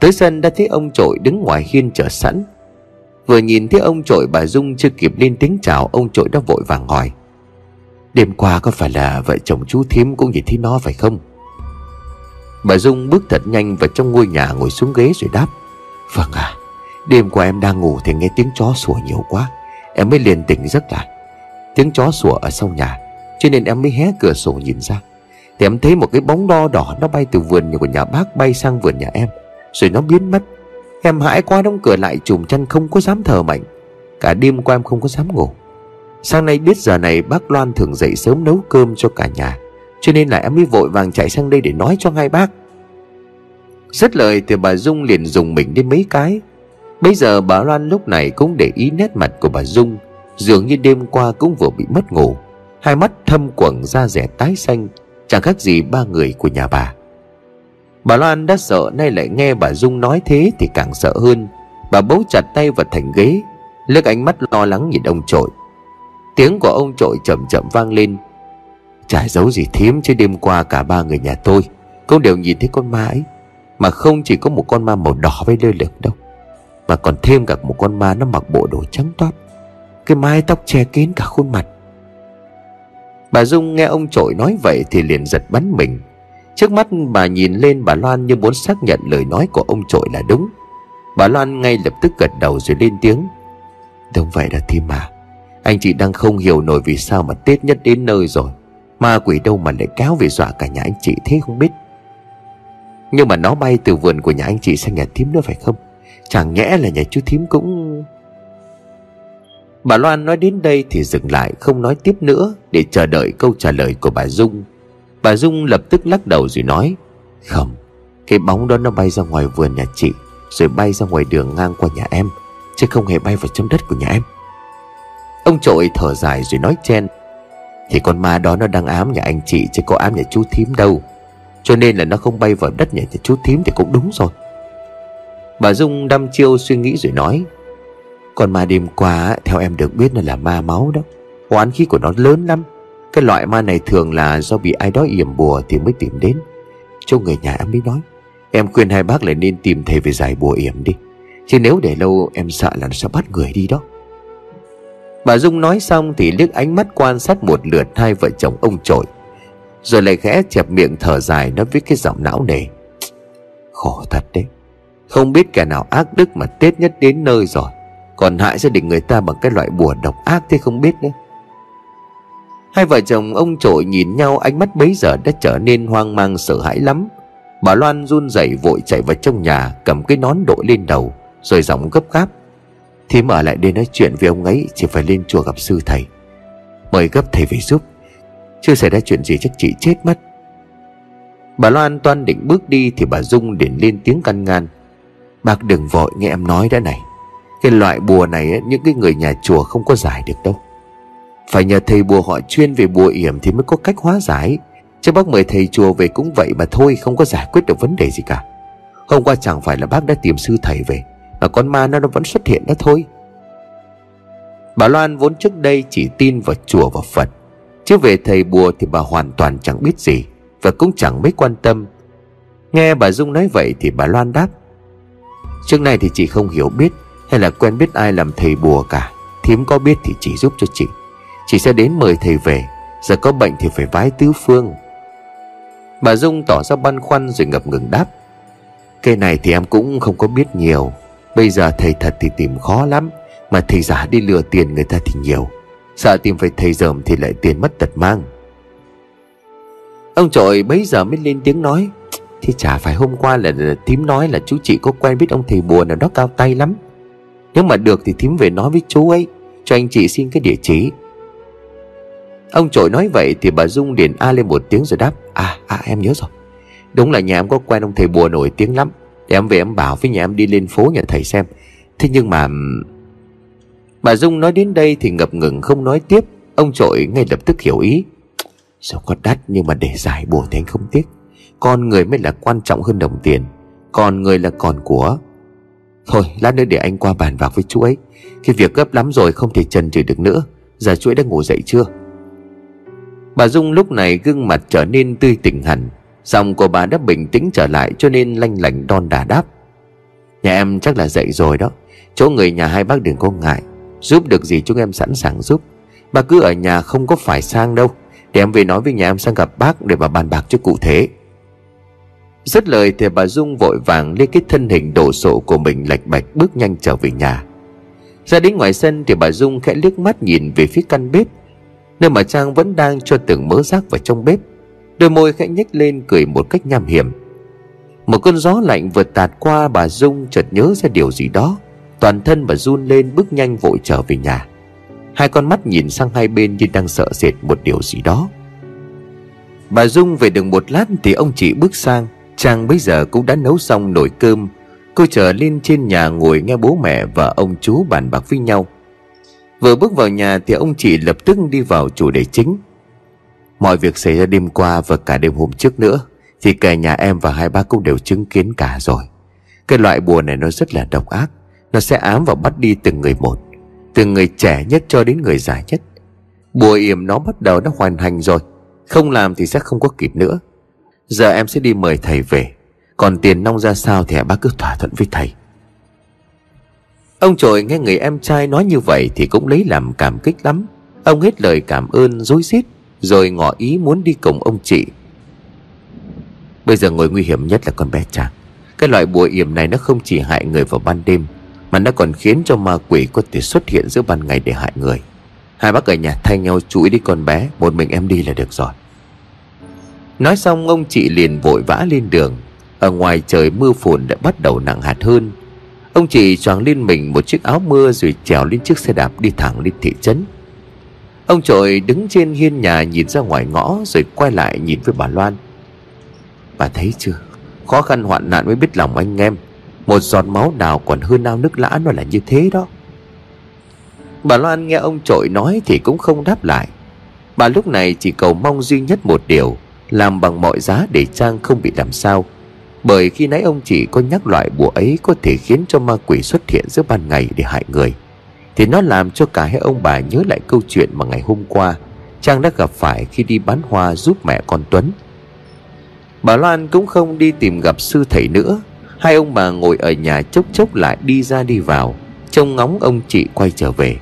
Tới sân đã thấy ông trội đứng ngoài hiên chờ sẵn. Vừa nhìn thấy ông trội bà Dung chưa kịp lên tiếng chào, Ông trội đã vội vàng hỏi. Đêm qua có phải là vợ chồng chú thím cũng nhìn thấy nó phải không? Bà Dung bước thật nhanh vào trong ngôi nhà ngồi xuống ghế rồi đáp. Vâng à Đêm qua em đang ngủ thì nghe tiếng chó sủa nhiều quá. Em mới liền tỉnh giấc lại. Tiếng chó sủa ở sau nhà, Cho nên em mới hé cửa sổ nhìn ra. Thì em thấy một cái bóng đo đỏ Nó bay từ vườn nhà của nhà bác bay sang vườn nhà em, Rồi nó biến mất. Em hãi quá đóng cửa lại chùm chân không có dám thở mạnh. Cả đêm qua em không có dám ngủ. Sáng nay biết giờ này bác Loan thường dậy sớm nấu cơm cho cả nhà, Cho nên là em mới vội vàng chạy sang đây để nói cho hai bác. Rất lời thì bà Dung liền dùng mình đến mấy cái. Bây giờ bà Loan lúc này cũng để ý nét mặt của bà Dung, Dường như đêm qua cũng vừa bị mất ngủ. Hai mắt thâm quầng da rẻ tái xanh, Chẳng khác gì ba người của nhà bà. Bà Loan đã sợ nay lại nghe bà Dung nói thế thì càng sợ hơn. Bà bấu chặt tay vào thành ghế Lước ánh mắt lo lắng nhìn ông trội. Tiếng của ông trội chậm chậm vang lên. Chả giấu gì thím chứ đêm qua cả ba người nhà tôi Cũng đều nhìn thấy con ma ấy, Mà không chỉ có một con ma màu đỏ với lơ lửng đâu, Mà còn thêm cả một con ma nó mặc bộ đồ trắng toát, Cái mái tóc che kín cả khuôn mặt. Bà Dung nghe ông trội nói vậy thì liền giật bắn mình. Trước mắt bà nhìn lên bà Loan như muốn xác nhận lời nói của ông trội là đúng. Bà Loan ngay lập tức gật đầu rồi lên tiếng. Đúng vậy đó thím mà Anh chị đang không hiểu nổi vì sao mà Tết nhất đến nơi rồi. Ma quỷ đâu mà lại kéo về dọa cả nhà anh chị thế không biết. Nhưng mà nó bay từ vườn của nhà anh chị sang nhà thím nữa phải không? Chẳng nhẽ là nhà chú thím cũng Bà Loan nói đến đây thì dừng lại, không nói tiếp nữa Để chờ đợi câu trả lời của bà Dung. Bà Dung lập tức lắc đầu rồi nói Không Cái bóng đó nó bay ra ngoài vườn nhà chị Rồi bay ra ngoài đường ngang qua nhà em Chứ không hề bay vào trong đất của nhà em. Ông trội thở dài rồi nói chen Thì con ma đó nó đang ám nhà anh chị Chứ có ám nhà chú thím đâu Cho nên là nó không bay vào đất nhà, nhà chú thím thì cũng đúng rồi. Bà Dung đăm chiêu suy nghĩ rồi nói Con ma đêm qua theo em được biết là là ma máu đó Oán khí của nó lớn lắm cái loại ma này thường là do bị ai đó yểm bùa thì mới tìm đến. Cho người nhà em mới nói, Em khuyên hai bác lại nên tìm thầy về giải bùa yểm đi, Chứ nếu để lâu em sợ là nó sẽ bắt người đi đó. Bà Dung nói xong thì liếc ánh mắt quan sát một lượt hai vợ chồng ông trội, Rồi lại khẽ chẹp miệng thở dài nói với cái giọng não nề, Khổ thật đấy, Không biết kẻ nào ác đức mà Tết nhất đến nơi rồi, Còn hại gia đình người ta bằng cái loại bùa độc ác thế không biết nữa. Hai vợ chồng ông trội nhìn nhau, ánh mắt bấy giờ đã trở nên hoang mang sợ hãi lắm. Bà Loan run rẩy vội chạy vào trong nhà, Cầm cái nón đội lên đầu, Rồi giọng gấp gáp. Thím ở lại đây nói chuyện với ông ấy, Chỉ phải lên chùa gặp sư thầy. Mời gấp thầy về giúp. Chưa xảy ra chuyện gì chắc chị chết mất. Bà Loan toan định bước đi Thì bà Dung liền lên tiếng căn ngăn. Bác đừng vội, nghe em nói đã này. Cái loại bùa này Những cái người nhà chùa không có giải được đâu phải nhờ thầy bùa họ chuyên về bùa yểm Thì mới có cách hóa giải. Chứ bác mời thầy chùa về cũng vậy mà thôi Không có giải quyết được vấn đề gì cả. Hôm qua chẳng phải là bác đã tìm sư thầy về Mà con ma nó, vẫn xuất hiện đó thôi. Bà Loan vốn trước đây chỉ tin vào chùa và Phật Chứ về thầy bùa thì bà hoàn toàn chẳng biết gì Và cũng chẳng mấy quan tâm. Nghe bà Dung nói vậy thì bà Loan đáp Trước nay thì chị không hiểu biết Hay là quen biết ai làm thầy bùa cả Thím có biết thì chỉ giúp cho chị. Chị sẽ đến mời thầy về Giờ có bệnh thì phải vái tứ phương. Bà Dung tỏ ra băn khoăn rồi ngập ngừng đáp. Cái này thì em cũng không có biết nhiều. Bây giờ thầy thật thì tìm khó lắm Mà thầy giả đi lừa tiền người ta thì nhiều. Sợ tìm phải thầy dởm thì lại tiền mất tật mang. Ông trội bấy giờ mới lên tiếng nói Thì chả phải hôm qua là, là thím nói là chú chị có quen biết ông thầy bùa nào đó cao tay lắm. Nếu mà được thì thím về nói với chú ấy Cho anh chị xin cái địa chỉ. Ông trội nói vậy thì bà Dung liền a lên một tiếng rồi đáp À à em nhớ rồi. Đúng là nhà em có quen ông thầy bùa nổi tiếng lắm. Để em về em bảo với nhà em đi lên phố nhà thầy xem. Thế nhưng mà Bà Dung nói đến đây thì ngập ngừng không nói tiếp. Ông trội ngay lập tức hiểu ý. Sao có đắt nhưng mà để giải bùa thì anh không tiếc. Con người mới là quan trọng hơn đồng tiền. Còn người là còn của. Thôi, lát nữa để anh qua bàn bạc với chú ấy. Cái việc gấp lắm rồi không thể trần trừ được nữa. Giờ chú ấy đã ngủ dậy chưa? Bà Dung lúc này gương mặt trở nên tươi tỉnh hẳn. Xong cô bà đã bình tĩnh trở lại cho nên lanh lảnh đon đà đáp. Nhà em chắc là dậy rồi đó. Chỗ người nhà hai bác đừng có ngại. Giúp được gì chúng em sẵn sàng giúp. Bà cứ ở nhà không có phải sang đâu. Để em về nói với nhà em sang gặp bác Để mà bàn bạc cho cụ thể. Dứt lời thì bà Dung vội vàng Lấy cái thân hình đổ sộ của mình lạch bạch Bước nhanh trở về nhà. Ra đến ngoài sân thì bà Dung khẽ liếc mắt nhìn về phía căn bếp. Nơi mà Trang vẫn đang cho từng mớ rác vào trong bếp. Đôi môi khẽ nhếch lên cười một cách nham hiểm. Một cơn gió lạnh vừa tạt qua bà Dung chợt nhớ ra điều gì đó. Toàn thân bà run lên bước nhanh vội trở về nhà. Hai con mắt nhìn sang hai bên như đang sợ sệt một điều gì đó. Bà Dung về được một lát thì ông chị bước sang. Trang bây giờ cũng đã nấu xong nồi cơm. Cô trở lên trên nhà ngồi nghe bố mẹ và ông chú bàn bạc với nhau. Vừa bước vào nhà thì ông chị lập tức đi vào chủ đề chính. Mọi việc xảy ra đêm qua và cả đêm hôm trước nữa, Thì cả nhà em và hai bác cũng đều chứng kiến cả rồi. Cái loại bùa này nó rất là độc ác, Nó sẽ ám và bắt đi từng người một, Từ người trẻ nhất cho đến người già nhất. Bùa yểm nó bắt đầu nó hoàn thành rồi, Không làm thì sẽ không có kịp nữa. Giờ em sẽ đi mời thầy về, Còn tiền nong ra sao thì bác cứ thỏa thuận với thầy. Ông trội nghe người em trai nói như vậy Thì cũng lấy làm cảm kích lắm. Ông hết lời cảm ơn dối rít, Rồi ngỏ ý muốn đi cùng ông chị. Bây giờ ngồi nguy hiểm nhất là con bé Trang Cái loại bùa yểm này nó không chỉ hại người vào ban đêm, Mà nó còn khiến cho ma quỷ có thể xuất hiện giữa ban ngày để hại người. Hai bác ở nhà thay nhau chú ý đi con bé, Một mình em đi là được rồi. Nói xong, ông chị liền vội vã lên đường. Ở ngoài trời mưa phùn đã bắt đầu nặng hạt hơn. Ông chị choàng lên mình một chiếc áo mưa Rồi trèo lên chiếc xe đạp đi thẳng lên thị trấn. Ông trội đứng trên hiên nhà nhìn ra ngoài ngõ Rồi quay lại nhìn với bà Loan. Bà thấy chưa? Khó khăn hoạn nạn mới biết lòng anh em. Một giọt máu nào còn hơn ao nước lã Nó là như thế đó. Bà Loan nghe ông trội nói Thì cũng không đáp lại. Bà lúc này chỉ cầu mong duy nhất một điều, Làm bằng mọi giá để Trang không bị làm sao bởi khi nãy ông chỉ có nhắc loại bùa ấy có thể khiến cho ma quỷ xuất hiện giữa ban ngày để hại người, Thì nó làm cho cả hai ông bà nhớ lại câu chuyện mà ngày hôm qua Trang đã gặp phải khi đi bán hoa giúp mẹ con Tuấn. Bà Loan cũng không đi tìm gặp sư thầy nữa. Hai ông bà ngồi ở nhà chốc chốc lại đi ra đi vào. Trông ngóng ông chị quay trở về.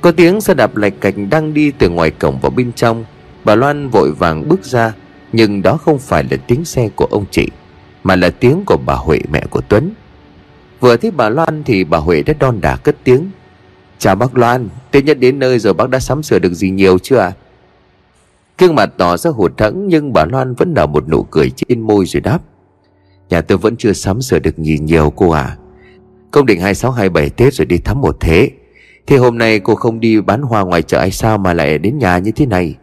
Có tiếng xe đạp lạch cạch đang đi từ ngoài cổng vào bên trong. Bà Loan vội vàng bước ra, Nhưng đó không phải là tiếng xe của ông chị mà là tiếng của bà Huệ mẹ của Tuấn. Vừa thấy bà Loan thì bà Huệ đã đon đả cất tiếng. Chào bác Loan, Tết nhất đến nơi rồi bác đã sắm sửa được gì nhiều chưa ạ? Cương mặt tỏ ra hụt thẫn Nhưng bà Loan vẫn nở một nụ cười trên môi rồi đáp. Nhà tôi vẫn chưa sắm sửa được gì nhiều cô à Công định 2627 Tết rồi đi thăm một thế. Thì hôm nay cô không đi bán hoa ngoài chợ hay sao Mà lại đến nhà như thế này?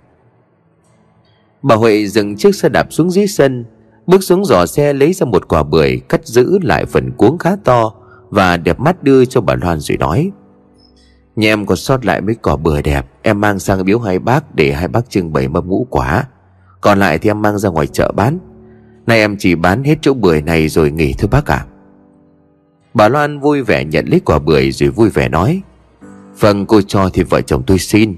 Bà Huệ dừng chiếc xe đạp xuống dưới sân Bước xuống giỏ xe lấy ra một quả bưởi Cắt giữ lại phần cuống khá to Và đẹp mắt đưa cho bà Loan rồi nói, Nhà em còn sót lại mấy quả bưởi đẹp, Em mang sang biếu hai bác Để hai bác trưng bày mâm ngũ quả. Còn lại thì em mang ra ngoài chợ bán. Nay em chỉ bán hết chỗ bưởi này rồi nghỉ thôi bác ạ. À. Bà Loan vui vẻ nhận lấy quả bưởi rồi vui vẻ nói Vâng cô cho thì vợ chồng tôi xin.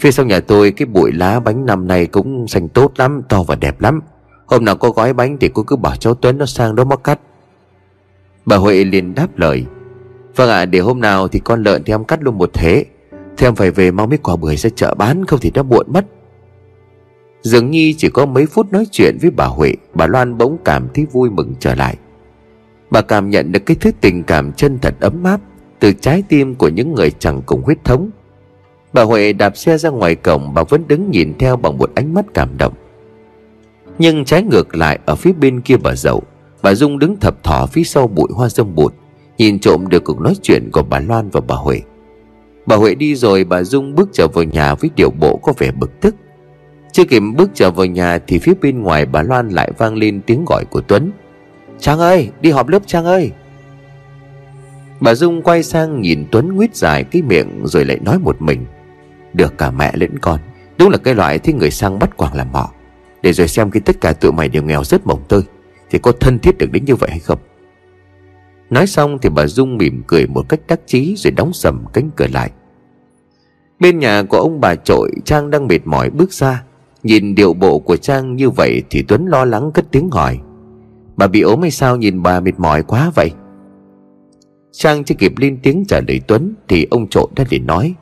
Phía sau nhà tôi cái bụi lá bánh năm nay cũng xanh tốt lắm, To và đẹp lắm. Hôm nào có gói bánh thì cô cứ bảo cháu Tuấn nó sang đó mà cắt. Bà Huệ liền đáp lời Vâng ạ à, để hôm nào thì con lợn thì em cắt luôn một thế. Thì em phải về mau mấy quả bưởi ra chợ bán Không thì nó muộn mất. Dường như chỉ có mấy phút nói chuyện với bà Huệ Bà Loan bỗng cảm thấy vui mừng trở lại. Bà cảm nhận được cái thứ tình cảm chân thật ấm áp Từ trái tim của những người chẳng cùng huyết thống. Bà Huệ đạp xe ra ngoài cổng Bà vẫn đứng nhìn theo bằng một ánh mắt cảm động. Nhưng trái ngược lại ở phía bên kia bà dậu, Bà Dung đứng thập thỏ phía sau bụi hoa dâm bụt, Nhìn trộm được cuộc nói chuyện của bà Loan và bà Huệ. Bà Huệ đi rồi, bà Dung bước trở vào nhà với điệu bộ có vẻ bực tức. Chưa kịp bước trở vào nhà thì phía bên ngoài bà Loan lại vang lên tiếng gọi của Tuấn. Trang ơi, đi họp lớp Trang ơi. Bà Dung quay sang nhìn Tuấn nguyết dài cái miệng rồi lại nói một mình. Được cả mẹ lẫn con, Đúng là cái loại thích người sang bắt quàng làm họ. Để rồi xem khi tất cả tụi mày đều nghèo rất mỏng tơi, Thì có thân thiết được đến như vậy hay không? Nói xong thì bà Dung mỉm cười một cách đắc chí Rồi đóng sầm cánh cửa lại. Bên nhà của ông bà trội, Trang đang mệt mỏi bước ra. Nhìn điệu bộ của Trang như vậy Thì Tuấn lo lắng cất tiếng hỏi. Bà bị ốm hay sao nhìn bà mệt mỏi quá vậy? Trang chưa kịp lên tiếng trả lời Tuấn Thì ông trộn đã liền nói.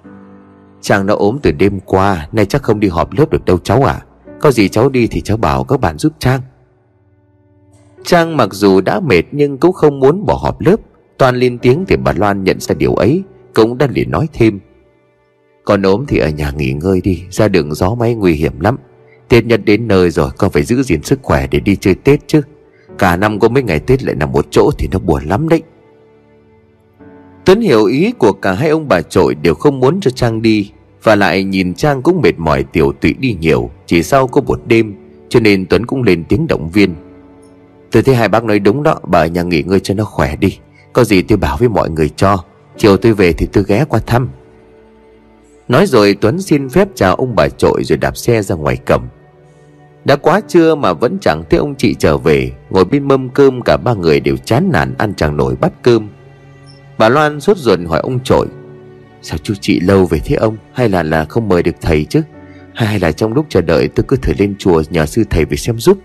Trang đã ốm từ đêm qua, Nay chắc không đi họp lớp được đâu cháu à có gì cháu đi thì cháu bảo các bạn giúp Trang. Trang mặc dù đã mệt nhưng cũng không muốn bỏ họp lớp. Toàn lên tiếng thì bà Loan nhận ra điều ấy, Cũng đã liền nói thêm. Còn ốm thì ở nhà nghỉ ngơi đi, Ra đường gió máy nguy hiểm lắm. Tết nhất đến nơi rồi, Con phải giữ gìn sức khỏe để đi chơi Tết chứ. Cả năm có mấy ngày Tết lại nằm một chỗ Thì nó buồn lắm đấy. Tuấn hiểu ý của cả hai ông bà trội đều không muốn cho Trang đi. Và lại nhìn Trang cũng mệt mỏi tiểu tụy đi nhiều, Chỉ sau có một đêm, Cho nên Tuấn cũng lên tiếng động viên. Tôi thấy hai bác nói đúng đó, Bà ở nhà nghỉ ngơi cho nó khỏe đi, Có gì tôi bảo với mọi người cho, Chiều tôi về thì tôi ghé qua thăm. Nói rồi Tuấn xin phép chào ông bà trội Rồi đạp xe ra ngoài cầm Đã quá trưa mà vẫn chẳng thấy ông chị trở về, Ngồi bên mâm cơm cả ba người đều chán nản ăn chẳng nổi bát cơm. Bà Loan sốt ruột hỏi ông trội Sao chú chị lâu về thế ông? Hay là là không mời được thầy chứ? Hay là trong lúc chờ đợi tôi cứ thử lên chùa Nhờ sư thầy về xem giúp?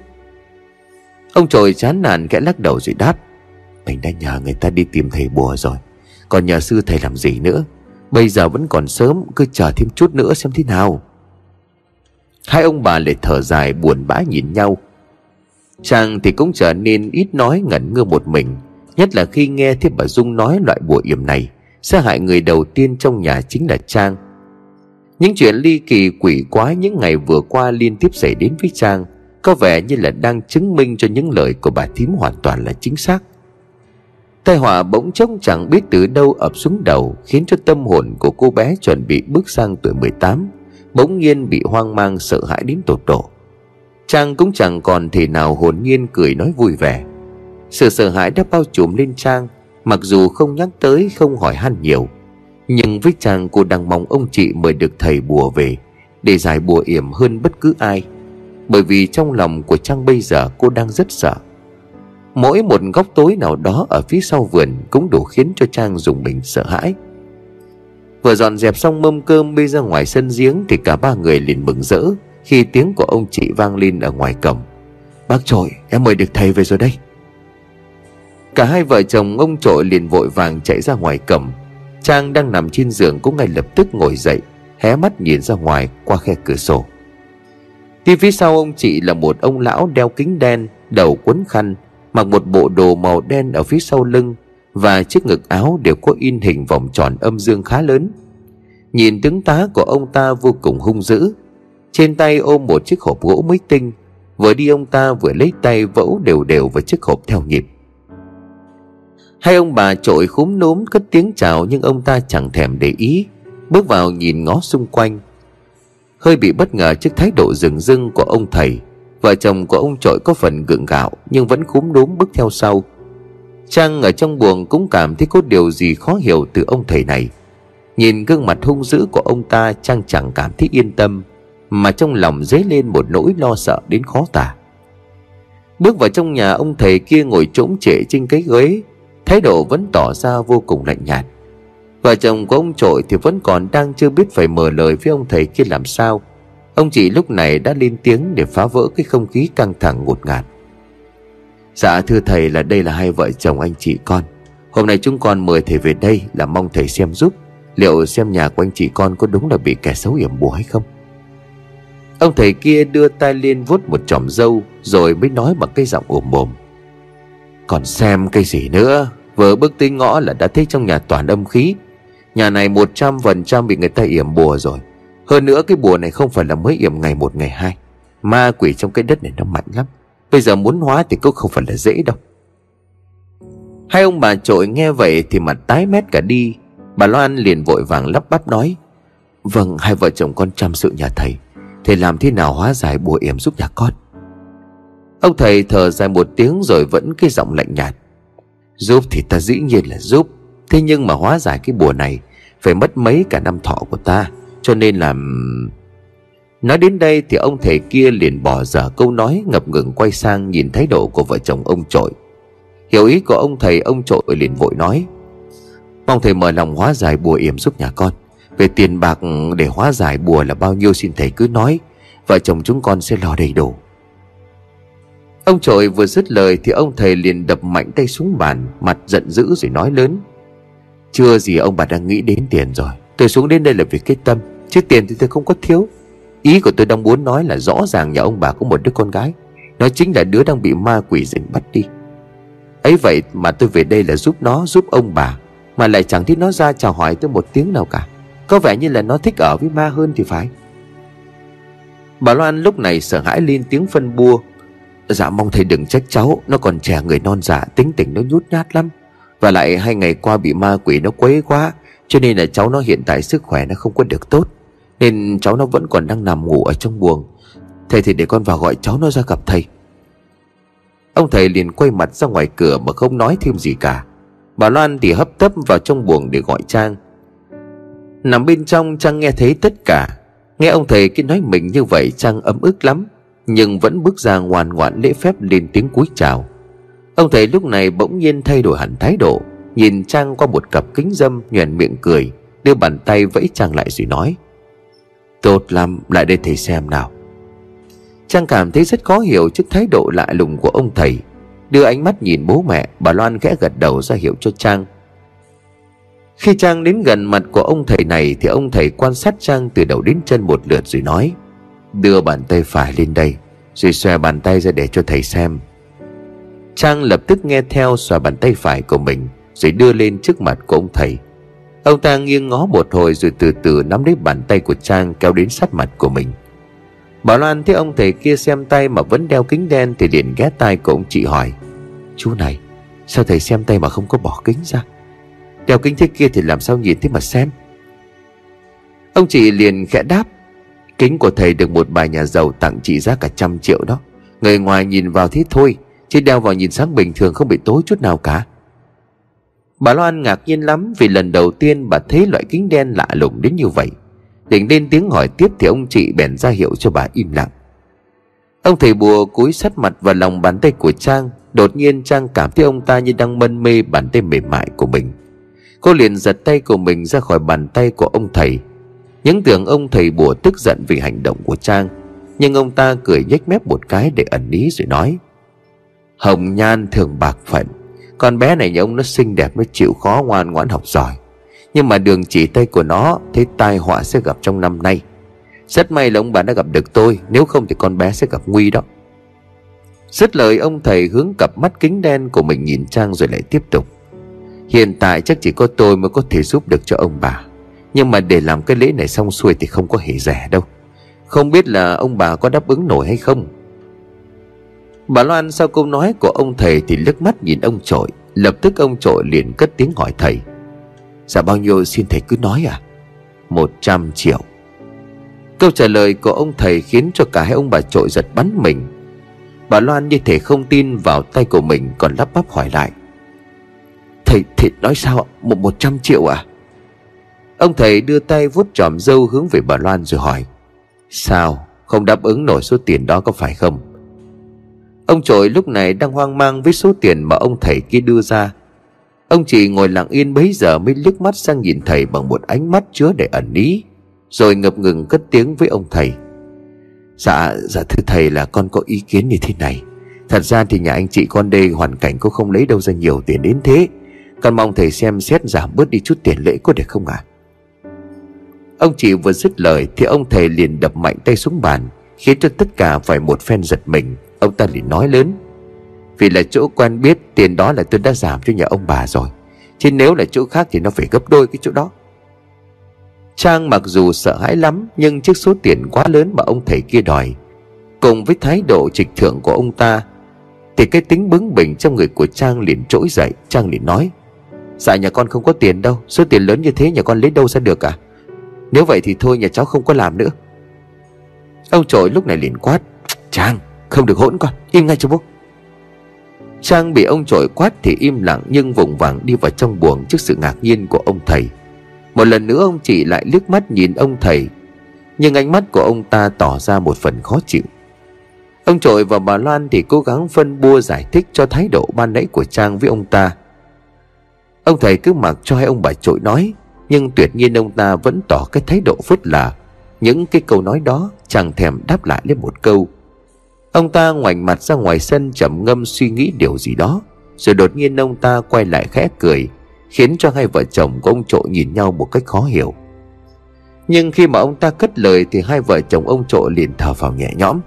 Ông trời chán nản kẽ lắc đầu rồi đáp. Mình đã nhờ người ta đi tìm thầy bùa rồi. Còn nhờ sư thầy làm gì nữa? Bây giờ vẫn còn sớm, Cứ chờ thêm chút nữa xem thế nào. Hai ông bà lại thở dài buồn bã nhìn nhau. Chàng thì cũng trở nên ít nói, ngẩn ngơ một mình, Nhất là khi nghe thấy bà Dung nói loại bùa yểm này. Sẽ hại người đầu tiên trong nhà chính là Trang. Những chuyện ly kỳ quỷ quái những ngày vừa qua liên tiếp xảy đến với Trang Có vẻ như là đang chứng minh cho những lời của bà thím hoàn toàn là chính xác. Tai họa bỗng chốc chẳng biết từ đâu ập xuống đầu, Khiến cho tâm hồn của cô bé chuẩn bị bước sang tuổi 18 Bỗng nhiên bị hoang mang sợ hãi đến tột độ. Trang cũng chẳng còn thể nào hồn nhiên cười nói vui vẻ. Sự sợ hãi đã bao trùm lên Trang Mặc dù không nhắc tới, không hỏi han nhiều, Nhưng với chàng cô đang mong ông chị mời được thầy bùa về Để giải bùa yểm hơn bất cứ ai. Bởi vì trong lòng của Trang bây giờ cô đang rất sợ. Mỗi một góc tối nào đó ở phía sau vườn Cũng đủ khiến cho Trang dùng mình sợ hãi. Vừa dọn dẹp xong mâm cơm bê ra ngoài sân giếng Thì cả ba người liền mừng rỡ Khi tiếng của ông chị vang lên ở ngoài cổng. Bác trội, em mời được thầy về rồi đây. Cả hai vợ chồng ông trội liền vội vàng chạy ra ngoài cầm. Trang đang nằm trên giường cũng ngay lập tức ngồi dậy, Hé mắt nhìn ra ngoài qua khe cửa sổ. Đi phía sau ông chị là một ông lão đeo kính đen, Đầu quấn khăn, Mặc một bộ đồ màu đen ở phía sau lưng Và chiếc ngực áo đều có in hình vòng tròn âm dương khá lớn. Nhìn tướng tá của ông ta vô cùng hung dữ. Trên tay ôm một chiếc hộp gỗ mới tinh, Vừa đi ông ta vừa lấy tay vỗ đều đều vào chiếc hộp theo nhịp. Hai ông bà trội khúm núm cất tiếng chào nhưng ông ta chẳng thèm để ý. Bước vào nhìn ngó xung quanh. Hơi bị bất ngờ trước thái độ rừng rưng của ông thầy. Vợ chồng của ông trội có phần gượng gạo Nhưng vẫn khúm núm bước theo sau. Trang ở trong buồng cũng cảm thấy có điều gì khó hiểu từ ông thầy này. Nhìn gương mặt hung dữ của ông ta Trang chẳng cảm thấy yên tâm, Mà trong lòng dấy lên một nỗi lo sợ đến khó tả. Bước vào trong nhà ông thầy kia ngồi trống trễ trên cái ghế. Thái độ vẫn tỏ ra vô cùng lạnh nhạt. Vợ chồng của ông trội thì vẫn còn đang chưa biết phải mở lời với ông thầy kia làm sao. Ông chị lúc này đã lên tiếng để phá vỡ cái không khí căng thẳng ngột ngạt. Dạ thưa thầy, là đây là hai vợ chồng anh chị con. Hôm nay chúng con mời thầy về đây là mong thầy xem giúp. Liệu xem nhà của anh chị con có đúng là bị kẻ xấu yểm bùa hay không? Ông thầy kia đưa tay lên vuốt một chòm dâu Rồi mới nói bằng cái giọng ồm mồm còn xem cái gì nữa? Vừa bước tới ngõ là đã thấy trong nhà toàn âm khí. Nhà này một trăm phần trăm bị người ta yểm bùa rồi. Hơn nữa cái bùa này không phải là mới yểm ngày một, ngày hai. Ma quỷ trong cái đất này nó mạnh lắm. Bây giờ muốn hóa thì cũng không phải là dễ đâu. Hai ông bà trội nghe vậy thì mặt tái mét cả đi. Bà Loan liền vội vàng lắp bắp nói Vâng hai vợ chồng con chăm sự nhà thầy. Thầy làm thế nào hóa giải bùa yểm giúp nhà con? Ông thầy thở dài một tiếng rồi vẫn cái giọng lạnh nhạt. Giúp thì ta dĩ nhiên là giúp, Thế nhưng mà hóa giải cái bùa này, Phải mất mấy cả năm thọ của ta, Cho nên là Nói đến đây thì ông thầy kia liền bỏ dở câu nói ngập ngừng quay sang nhìn thái độ của vợ chồng ông trội. Hiểu ý của ông thầy, ông trội liền vội nói, Mong thầy mở lòng hóa giải bùa yểm giúp nhà con. Về tiền bạc để hóa giải bùa là bao nhiêu xin thầy cứ nói, Vợ chồng chúng con sẽ lo đầy đủ. Ông trội vừa dứt lời thì ông thầy liền đập mạnh tay xuống bàn, Mặt giận dữ rồi nói lớn. Chưa gì ông bà đang nghĩ đến tiền rồi. Tôi xuống đến đây là vì kết tâm, Chứ tiền thì tôi không có thiếu. Ý của tôi đang muốn nói là rõ ràng nhà ông bà có một đứa con gái. Nó chính là đứa đang bị ma quỷ dình bắt đi. Ấy vậy mà tôi về đây là giúp nó, giúp ông bà, Mà lại chẳng thấy nó ra chào hỏi tôi một tiếng nào cả. Có vẻ như là nó thích ở với ma hơn thì phải. Bà Loan lúc này sợ hãi lên tiếng phân bua. Dạ mong thầy đừng trách cháu, Nó còn trẻ người non dạ tính tình nó nhút nhát lắm. Và lại hai ngày qua bị ma quỷ nó quấy quá, Cho nên là cháu nó hiện tại sức khỏe nó không có được tốt. Nên cháu nó vẫn còn đang nằm ngủ ở trong buồng. Thầy thì để con vào gọi cháu nó ra gặp thầy. Ông thầy liền quay mặt ra ngoài cửa mà không nói thêm gì cả. Bà Loan thì hấp tấp vào trong buồng để gọi Trang. Nằm bên trong, Trang nghe thấy tất cả. Nghe ông thầy cứ nói mình như vậy, Trang ấm ức lắm. Nhưng vẫn bước ra ngoan ngoãn lễ phép lên tiếng cúi chào. Ông thầy lúc này bỗng nhiên thay đổi hẳn thái độ, Nhìn Trang qua một cặp kính dâm nhoẻn miệng cười, Đưa bàn tay vẫy Trang lại rồi nói, Tốt lắm, lại đây thầy xem nào. Trang cảm thấy rất khó hiểu trước thái độ lạ lùng của ông thầy, Đưa ánh mắt nhìn bố mẹ, Bà Loan khẽ gật đầu ra hiệu cho Trang. Khi Trang đến gần mặt của ông thầy này Thì ông thầy quan sát Trang từ đầu đến chân một lượt rồi nói Đưa bàn tay phải lên đây, Rồi xòe bàn tay ra để cho thầy xem. Trang lập tức nghe theo xòe bàn tay phải của mình, Rồi đưa lên trước mặt của ông thầy. Ông ta nghiêng ngó một hồi rồi từ từ nắm lấy bàn tay của Trang kéo đến sát mặt của mình. Bảo Loan thấy ông thầy kia xem tay mà vẫn đeo kính đen Thì liền ghé tay của ông chị hỏi, Chú này, Sao thầy xem tay mà không có bỏ kính ra? Đeo kính thế kia thì làm sao nhìn thế mà xem? Ông chị liền khẽ đáp Kính của thầy được một bà nhà giàu tặng trị giá cả trăm triệu đó. Người ngoài nhìn vào thế thôi, Chứ đeo vào nhìn sáng bình thường không bị tối chút nào cả. Bà Loan ngạc nhiên lắm Vì lần đầu tiên bà thấy loại kính đen lạ lùng đến như vậy. Định lên tiếng hỏi tiếp Thì ông chị bèn ra hiệu cho bà im lặng. Ông thầy bùa cúi sát mặt vào lòng bàn tay của Trang, Đột nhiên Trang cảm thấy ông ta như đang mân mê bàn tay mềm mại của mình. Cô liền giật tay của mình ra khỏi bàn tay của ông thầy những tưởng ông thầy bùa tức giận vì hành động của Trang, Nhưng ông ta cười nhếch mép một cái để ẩn ý rồi nói, Hồng nhan thường bạc phận, Con bé này nhà ông nó xinh đẹp, Nó chịu khó ngoan ngoãn học giỏi. Nhưng mà đường chỉ tay của nó Thấy tai họa sẽ gặp trong năm nay. Rất may là ông bà đã gặp được tôi, Nếu không thì con bé sẽ gặp nguy đó. Dứt lời, ông thầy hướng cặp mắt kính đen của mình nhìn Trang rồi lại tiếp tục, Hiện tại chắc chỉ có tôi mới có thể giúp được cho ông bà. Nhưng mà để làm cái lễ này xong xuôi thì không có hề rẻ đâu. Không biết là ông bà có đáp ứng nổi hay không. Bà Loan sau câu nói của ông thầy thì lướt mắt nhìn ông trội Lập tức ông trội liền cất tiếng hỏi thầy. Dạ bao nhiêu xin thầy cứ nói à? Một trăm triệu. Câu trả lời của ông thầy khiến cho cả hai ông bà trội giật bắn mình. Bà Loan như thể không tin vào tay của mình Còn lắp bắp hỏi lại. Thầy, thầy nói sao Một một trăm triệu à? Ông thầy đưa tay vuốt tròm dâu hướng về bà Loan rồi hỏi Sao Không đáp ứng nổi số tiền đó có phải không? Ông trội lúc này đang hoang mang với số tiền mà ông thầy kia đưa ra. Ông chỉ ngồi lặng yên bấy giờ mới liếc mắt sang nhìn thầy bằng một ánh mắt chứa để ẩn ý Rồi ngập ngừng cất tiếng với ông thầy. Dạ, dạ thưa thầy là con có ý kiến như thế này. Thật ra thì nhà anh chị con đây hoàn cảnh cũng không lấy đâu ra nhiều tiền đến thế. Con mong thầy xem xét giảm bớt đi chút tiền lễ có được không ạ? à? Ông chị vừa dứt lời thì ông thầy liền đập mạnh tay xuống bàn, Khiến cho tất cả phải một phen giật mình. Ông ta liền nói lớn, Vì là chỗ quen biết tiền đó là tôi đã giảm cho nhà ông bà rồi. Chứ nếu là chỗ khác thì nó phải gấp đôi cái chỗ đó. Trang mặc dù sợ hãi lắm, Nhưng trước số tiền quá lớn mà ông thầy kia đòi. Cùng với thái độ trịch thượng của ông ta, Thì cái tính bướng bỉnh trong người của Trang liền trỗi dậy. Trang liền nói Dạ nhà con không có tiền đâu. Số tiền lớn như thế nhà con lấy đâu ra được à? Nếu vậy thì thôi, nhà cháu không có làm nữa. Ông trội lúc này liền quát Trang không được hỗn con, Im ngay cho bố. Trang bị ông trội quát thì im lặng Nhưng vùng vàng đi vào trong buồng Trước sự ngạc nhiên của ông thầy. Một lần nữa ông chị lại liếc mắt nhìn ông thầy, Nhưng ánh mắt của ông ta tỏ ra một phần khó chịu. Ông trội và bà Loan thì cố gắng phân bua giải thích cho thái độ ban nãy của Trang với ông ta. Ông thầy cứ mặc cho hai ông bà trội nói nhưng tuyệt nhiên ông ta vẫn tỏ cái thái độ phớt lờ Những cái câu nói đó chẳng thèm đáp lại lên một câu. Ông ta ngoảnh mặt ra ngoài sân trầm ngâm suy nghĩ điều gì đó. Rồi đột nhiên ông ta quay lại khẽ cười, Khiến cho hai vợ chồng của ông trội nhìn nhau một cách khó hiểu. Nhưng khi mà ông ta cất lời Thì hai vợ chồng ông trội liền thở vào nhẹ nhõm.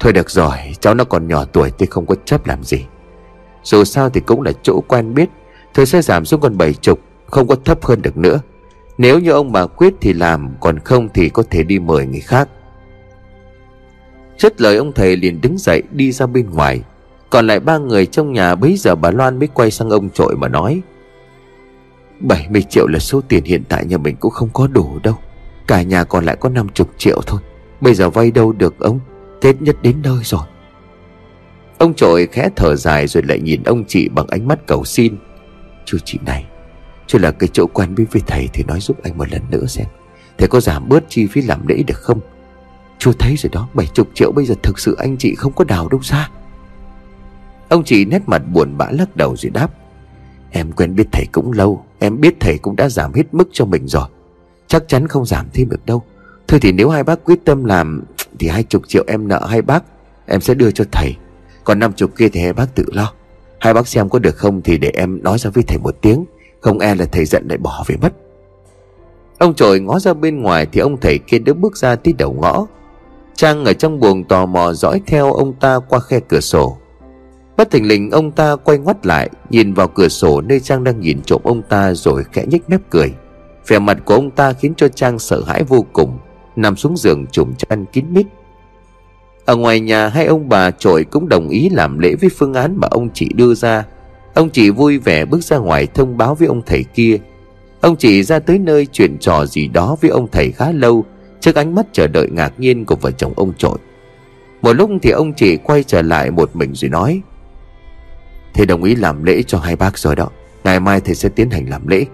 Thôi được rồi, Cháu nó còn nhỏ tuổi thì không có chấp làm gì. Dù sao thì cũng là chỗ quen biết Thôi sẽ giảm xuống còn bảy chục. Không có thấp hơn được nữa. Nếu như ông bà quyết thì làm, Còn không thì có thể đi mời người khác. Chất lời ông thầy liền đứng dậy đi ra bên ngoài. Còn lại ba người trong nhà bấy giờ bà Loan mới quay sang ông trội mà nói 70 triệu là số tiền hiện tại nhà mình cũng không có đủ đâu. Cả nhà còn lại có 50 triệu thôi. Bây giờ vay đâu được ông? Tết nhất đến nơi rồi. Ông trội khẽ thở dài rồi lại nhìn ông chị bằng ánh mắt cầu xin, Chú chị này chứ là cái chỗ quen biết với thầy Thì nói giúp anh một lần nữa xem. Thầy có giảm bớt chi phí làm lễ được không? Chú thấy rồi đó 70 triệu bây giờ thực sự anh chị không có đào đâu ra. Ông chị nét mặt buồn bã lắc đầu rồi đáp. Em quen biết thầy cũng lâu, Em biết thầy cũng đã giảm hết mức cho mình rồi. Chắc chắn không giảm thêm được đâu. Thôi thì nếu hai bác quyết tâm làm, Thì hai chục triệu em nợ hai bác, Em sẽ đưa cho thầy. Còn năm chục kia thì hai bác tự lo. Hai bác xem có được không thì để em nói ra với thầy một tiếng. Không e là thầy giận lại bỏ về mất. Ông trội ngó ra bên ngoài Thì ông thầy kia đã bước ra tí đầu ngõ. Trang ở trong buồng tò mò dõi theo ông ta qua khe cửa sổ. Bất thình lình ông ta quay ngoắt lại, Nhìn vào cửa sổ nơi Trang đang nhìn trộm ông ta Rồi khẽ nhếch mép cười. Vẻ mặt của ông ta khiến cho Trang sợ hãi vô cùng, Nằm xuống giường trùm chăn kín mít. Ở ngoài nhà hai ông bà trội cũng đồng ý làm lễ với phương án mà ông chị đưa ra. Ông chị vui vẻ bước ra ngoài thông báo với ông thầy kia. Ông chị ra tới nơi chuyện trò gì đó với ông thầy khá lâu, Trước ánh mắt chờ đợi ngạc nhiên của vợ chồng ông trội Một lúc thì ông chị quay trở lại một mình rồi nói, Thầy đồng ý làm lễ cho hai bác rồi đó, Ngày mai thầy sẽ tiến hành làm lễ.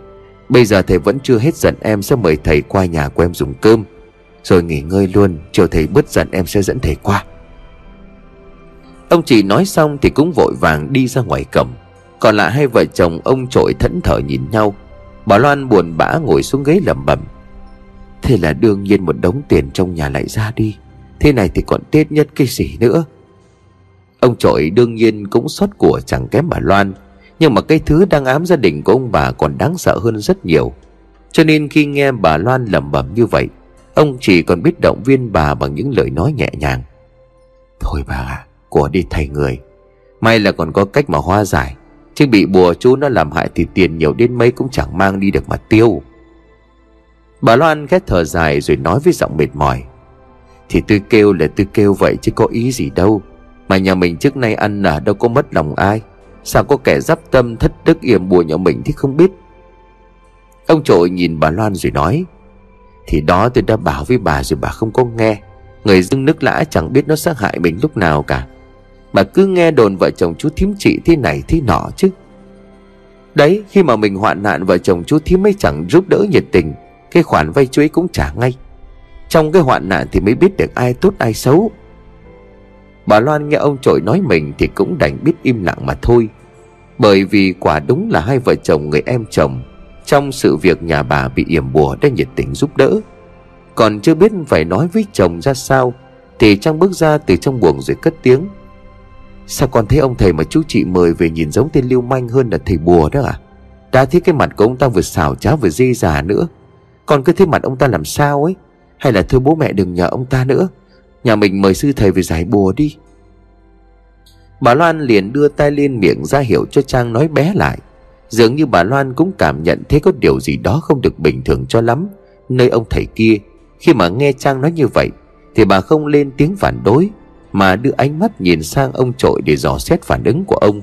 Bây giờ thầy vẫn chưa hết giận em sẽ mời thầy qua nhà của em dùng cơm. Rồi nghỉ ngơi luôn Chiều thầy bớt giận em sẽ dẫn thầy qua. Ông chị nói xong thì cũng vội vàng đi ra ngoài cổng. Còn lại hai vợ chồng ông trội thẫn thờ nhìn nhau. Bà Loan buồn bã ngồi xuống ghế lẩm bẩm. Thế là đương nhiên một đống tiền trong nhà lại ra đi. Thế này thì còn tết nhất cái gì nữa? Ông trội đương nhiên cũng xót của chẳng kém bà Loan. Nhưng mà cái thứ đang ám gia đình của ông bà còn đáng sợ hơn rất nhiều. Cho nên khi nghe bà Loan lẩm bẩm như vậy Ông chỉ còn biết động viên bà bằng những lời nói nhẹ nhàng. Thôi bà à, của đi thầy người. May là còn có cách mà hóa giải. Chứ bị bùa chú nó làm hại thì tiền nhiều đến mấy cũng chẳng mang đi được mà tiêu. Bà Loan khét thở dài rồi nói với giọng mệt mỏi. Thì tôi kêu là tôi kêu vậy chứ có ý gì đâu. Mà nhà mình trước nay ăn là đâu có mất lòng ai. Sao có kẻ giáp tâm thất đức yểm bùa nhà mình thì không biết? Ông trội nhìn bà Loan rồi nói. Thì đó tôi đã bảo với bà rồi bà không có nghe. Người dưng nước lã chẳng biết nó sát hại mình lúc nào cả. Bà cứ nghe đồn vợ chồng chú thím chị thế này thế nọ chứ. Đấy, khi mà mình hoạn nạn, vợ chồng chú thím mới chẳng giúp đỡ nhiệt tình. Cái khoản vay chuối cũng trả ngay. Trong cái hoạn nạn thì mới biết được ai tốt, ai xấu. Bà Loan nghe ông trội nói mình Thì cũng đành biết im lặng mà thôi. Bởi vì quả đúng là hai vợ chồng người em chồng, Trong sự việc nhà bà bị yểm bùa đã nhiệt tình giúp đỡ. Còn chưa biết phải nói với chồng ra sao, Thì Trang bước ra từ trong buồng rồi cất tiếng. Sao con thấy ông thầy mà chú chị mời về nhìn giống tên lưu manh hơn là thầy bùa đó à? Đã thấy cái mặt của ông ta vừa xảo trá vừa dê già nữa. Con cứ thấy mặt ông ta làm sao ấy? Hay là thưa bố mẹ đừng nhờ ông ta nữa. Nhà mình mời sư thầy về giải bùa đi. Bà Loan liền đưa tay lên miệng ra hiệu cho Trang nói bé lại. Dường như bà Loan cũng cảm nhận thấy có điều gì đó không được bình thường cho lắm, Nơi ông thầy kia. Khi mà nghe Trang nói như vậy, Thì bà không lên tiếng phản đối. Mà đưa ánh mắt nhìn sang ông trội để dò xét phản ứng của ông.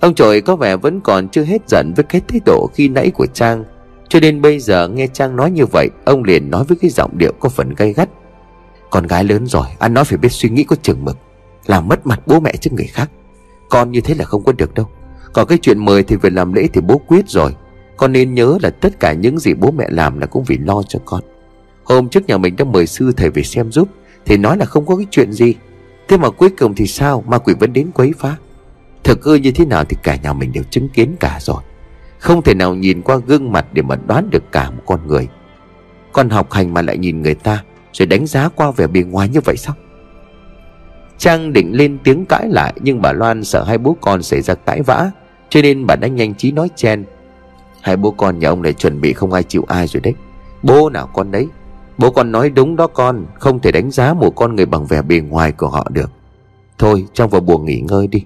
Ông trội có vẻ vẫn còn chưa hết giận với cái thái độ khi nãy của Trang, Cho nên bây giờ nghe Trang nói như vậy, Ông liền nói với cái giọng điệu có phần gay gắt. Con gái lớn rồi, Ăn nói phải biết suy nghĩ có chừng mực, Làm mất mặt bố mẹ trước người khác. Con như thế là không có được đâu. Còn cái chuyện mời thì về làm lễ thì bố quyết rồi. Con nên nhớ là tất cả những gì bố mẹ làm là cũng vì lo cho con. Hôm trước nhà mình đã mời sư thầy về xem giúp thì nói là không có cái chuyện gì. Thế mà cuối cùng thì sao Ma quỷ vẫn đến quấy phá? Thực hư như thế nào thì cả nhà mình đều chứng kiến cả rồi. Không thể nào nhìn qua gương mặt để mà đoán được cả một con người. Con học hành mà lại nhìn người ta, Rồi đánh giá qua vẻ bề ngoài như vậy sao? Trang định lên tiếng cãi lại, Nhưng bà Loan sợ hai bố con xảy ra cãi vã, Cho nên bà đã nhanh trí nói chen. Hai bố con nhà ông này chuẩn bị không ai chịu ai rồi đấy. Bố nào con đấy? Bố con nói đúng đó con, Không thể đánh giá một con người bằng vẻ bề ngoài của họ được. Thôi, trong vào buồng nghỉ ngơi đi.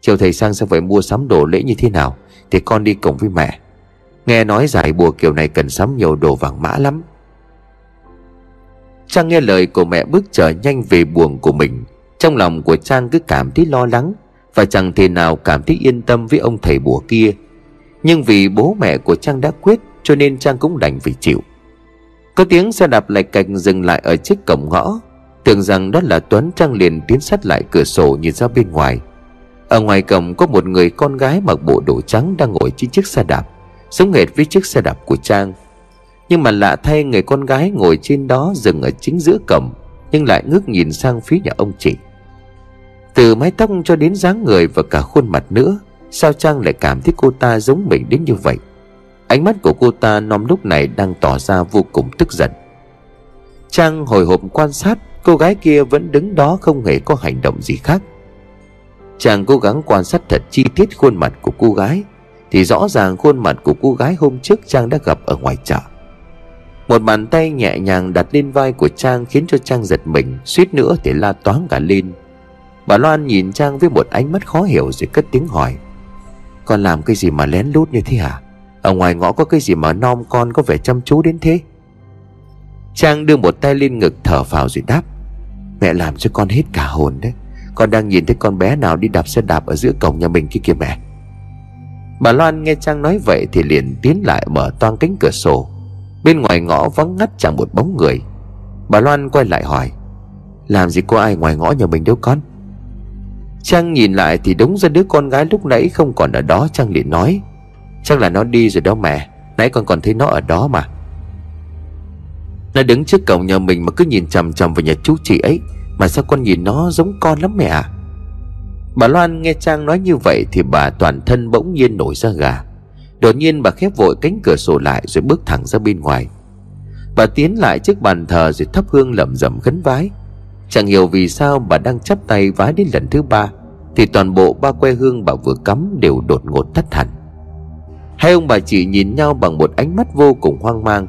Chiều thầy sang sẽ phải mua sắm đồ lễ như thế nào, Thì con đi cùng với mẹ. Nghe nói giải bùa kiểu này cần sắm nhiều đồ vàng mã lắm. Trang nghe lời của mẹ bước trở nhanh về buồng của mình. Trong lòng của Trang cứ cảm thấy lo lắng, Và chẳng thể nào cảm thấy yên tâm với ông thầy bùa kia. Nhưng vì bố mẹ của Trang đã quyết, Cho nên Trang cũng đành phải chịu. Có tiếng xe đạp lạch cạch dừng lại ở chiếc cổng ngõ. Tưởng rằng đó là Tuấn Trang liền tiến sát lại cửa sổ nhìn ra bên ngoài. Ở ngoài cổng có một người con gái mặc bộ đồ trắng đang ngồi trên chiếc xe đạp Giống hệt với chiếc xe đạp của Trang. Nhưng mà lạ thay người con gái ngồi trên đó dừng ở chính giữa cổng, Nhưng lại ngước nhìn sang phía nhà ông chị. Từ mái tóc cho đến dáng người và cả khuôn mặt nữa, Sao Trang lại cảm thấy cô ta giống mình đến như vậy? Ánh mắt của cô ta nom lúc này đang tỏ ra vô cùng tức giận. Trang hồi hộp quan sát, Cô gái kia vẫn đứng đó không hề có hành động gì khác. Chàng cố gắng quan sát thật chi tiết khuôn mặt của cô gái, Thì rõ ràng khuôn mặt của cô gái hôm trước Trang đã gặp ở ngoài chợ. Một bàn tay nhẹ nhàng đặt lên vai của Trang Khiến cho Trang giật mình, Suýt nữa thì la toáng cả lên. Bà Loan nhìn Trang với một ánh mắt khó hiểu Rồi cất tiếng hỏi, Con làm cái gì mà lén lút như thế hả? Ở ngoài ngõ có cái gì mà non con có vẻ chăm chú đến thế? Trang đưa một tay lên ngực thở phào rồi đáp. Mẹ làm cho con hết cả hồn đấy. Con đang nhìn thấy con bé nào đi đạp xe đạp Ở giữa cổng nhà mình kia kìa mẹ. Bà Loan nghe Trang nói vậy Thì liền tiến lại mở toang cánh cửa sổ. Bên ngoài ngõ vắng ngắt chẳng một bóng người. Bà Loan quay lại hỏi, Làm gì có ai ngoài ngõ nhà mình đâu con? Trang nhìn lại thì đúng ra đứa con gái lúc nãy không còn ở đó, Trang liền nói Chắc là nó đi rồi đó mẹ. Nãy con còn thấy nó ở đó mà. Nó đứng trước cổng nhà mình mà cứ nhìn chằm chằm vào nhà chú chị ấy. Mà sao con nhìn nó giống con lắm mẹ à Bà Loan nghe Trang nói như vậy Thì bà toàn thân bỗng nhiên nổi ra gà. Đột nhiên bà khép vội cánh cửa sổ lại Rồi bước thẳng ra bên ngoài. Bà tiến lại trước bàn thờ Rồi thắp hương lẩm rẩm khấn vái. Chẳng hiểu vì sao bà đang chắp tay vái đến lần thứ ba, Thì toàn bộ ba que hương bà vừa cắm Đều đột ngột tắt hẳn. Hai ông bà chị nhìn nhau bằng một ánh mắt vô cùng hoang mang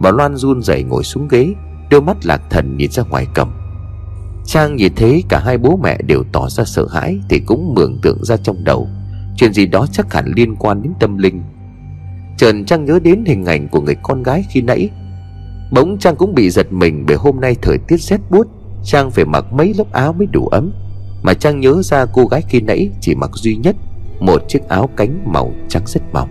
Bà Loan run rẩy ngồi xuống ghế, Đôi mắt lạc thần nhìn ra ngoài cầm. Trang nhìn thấy cả hai bố mẹ đều tỏ ra sợ hãi Thì cũng mường tượng ra trong đầu. Chuyện gì đó chắc hẳn liên quan đến tâm linh. Trần Trang nhớ đến hình ảnh của người con gái khi nãy. Bỗng Trang cũng bị giật mình Bởi hôm nay thời tiết rét buốt, Trang phải mặc mấy lớp áo mới đủ ấm. Mà Trang nhớ ra cô gái khi nãy Chỉ mặc duy nhất Một chiếc áo cánh màu trắng rất mỏng.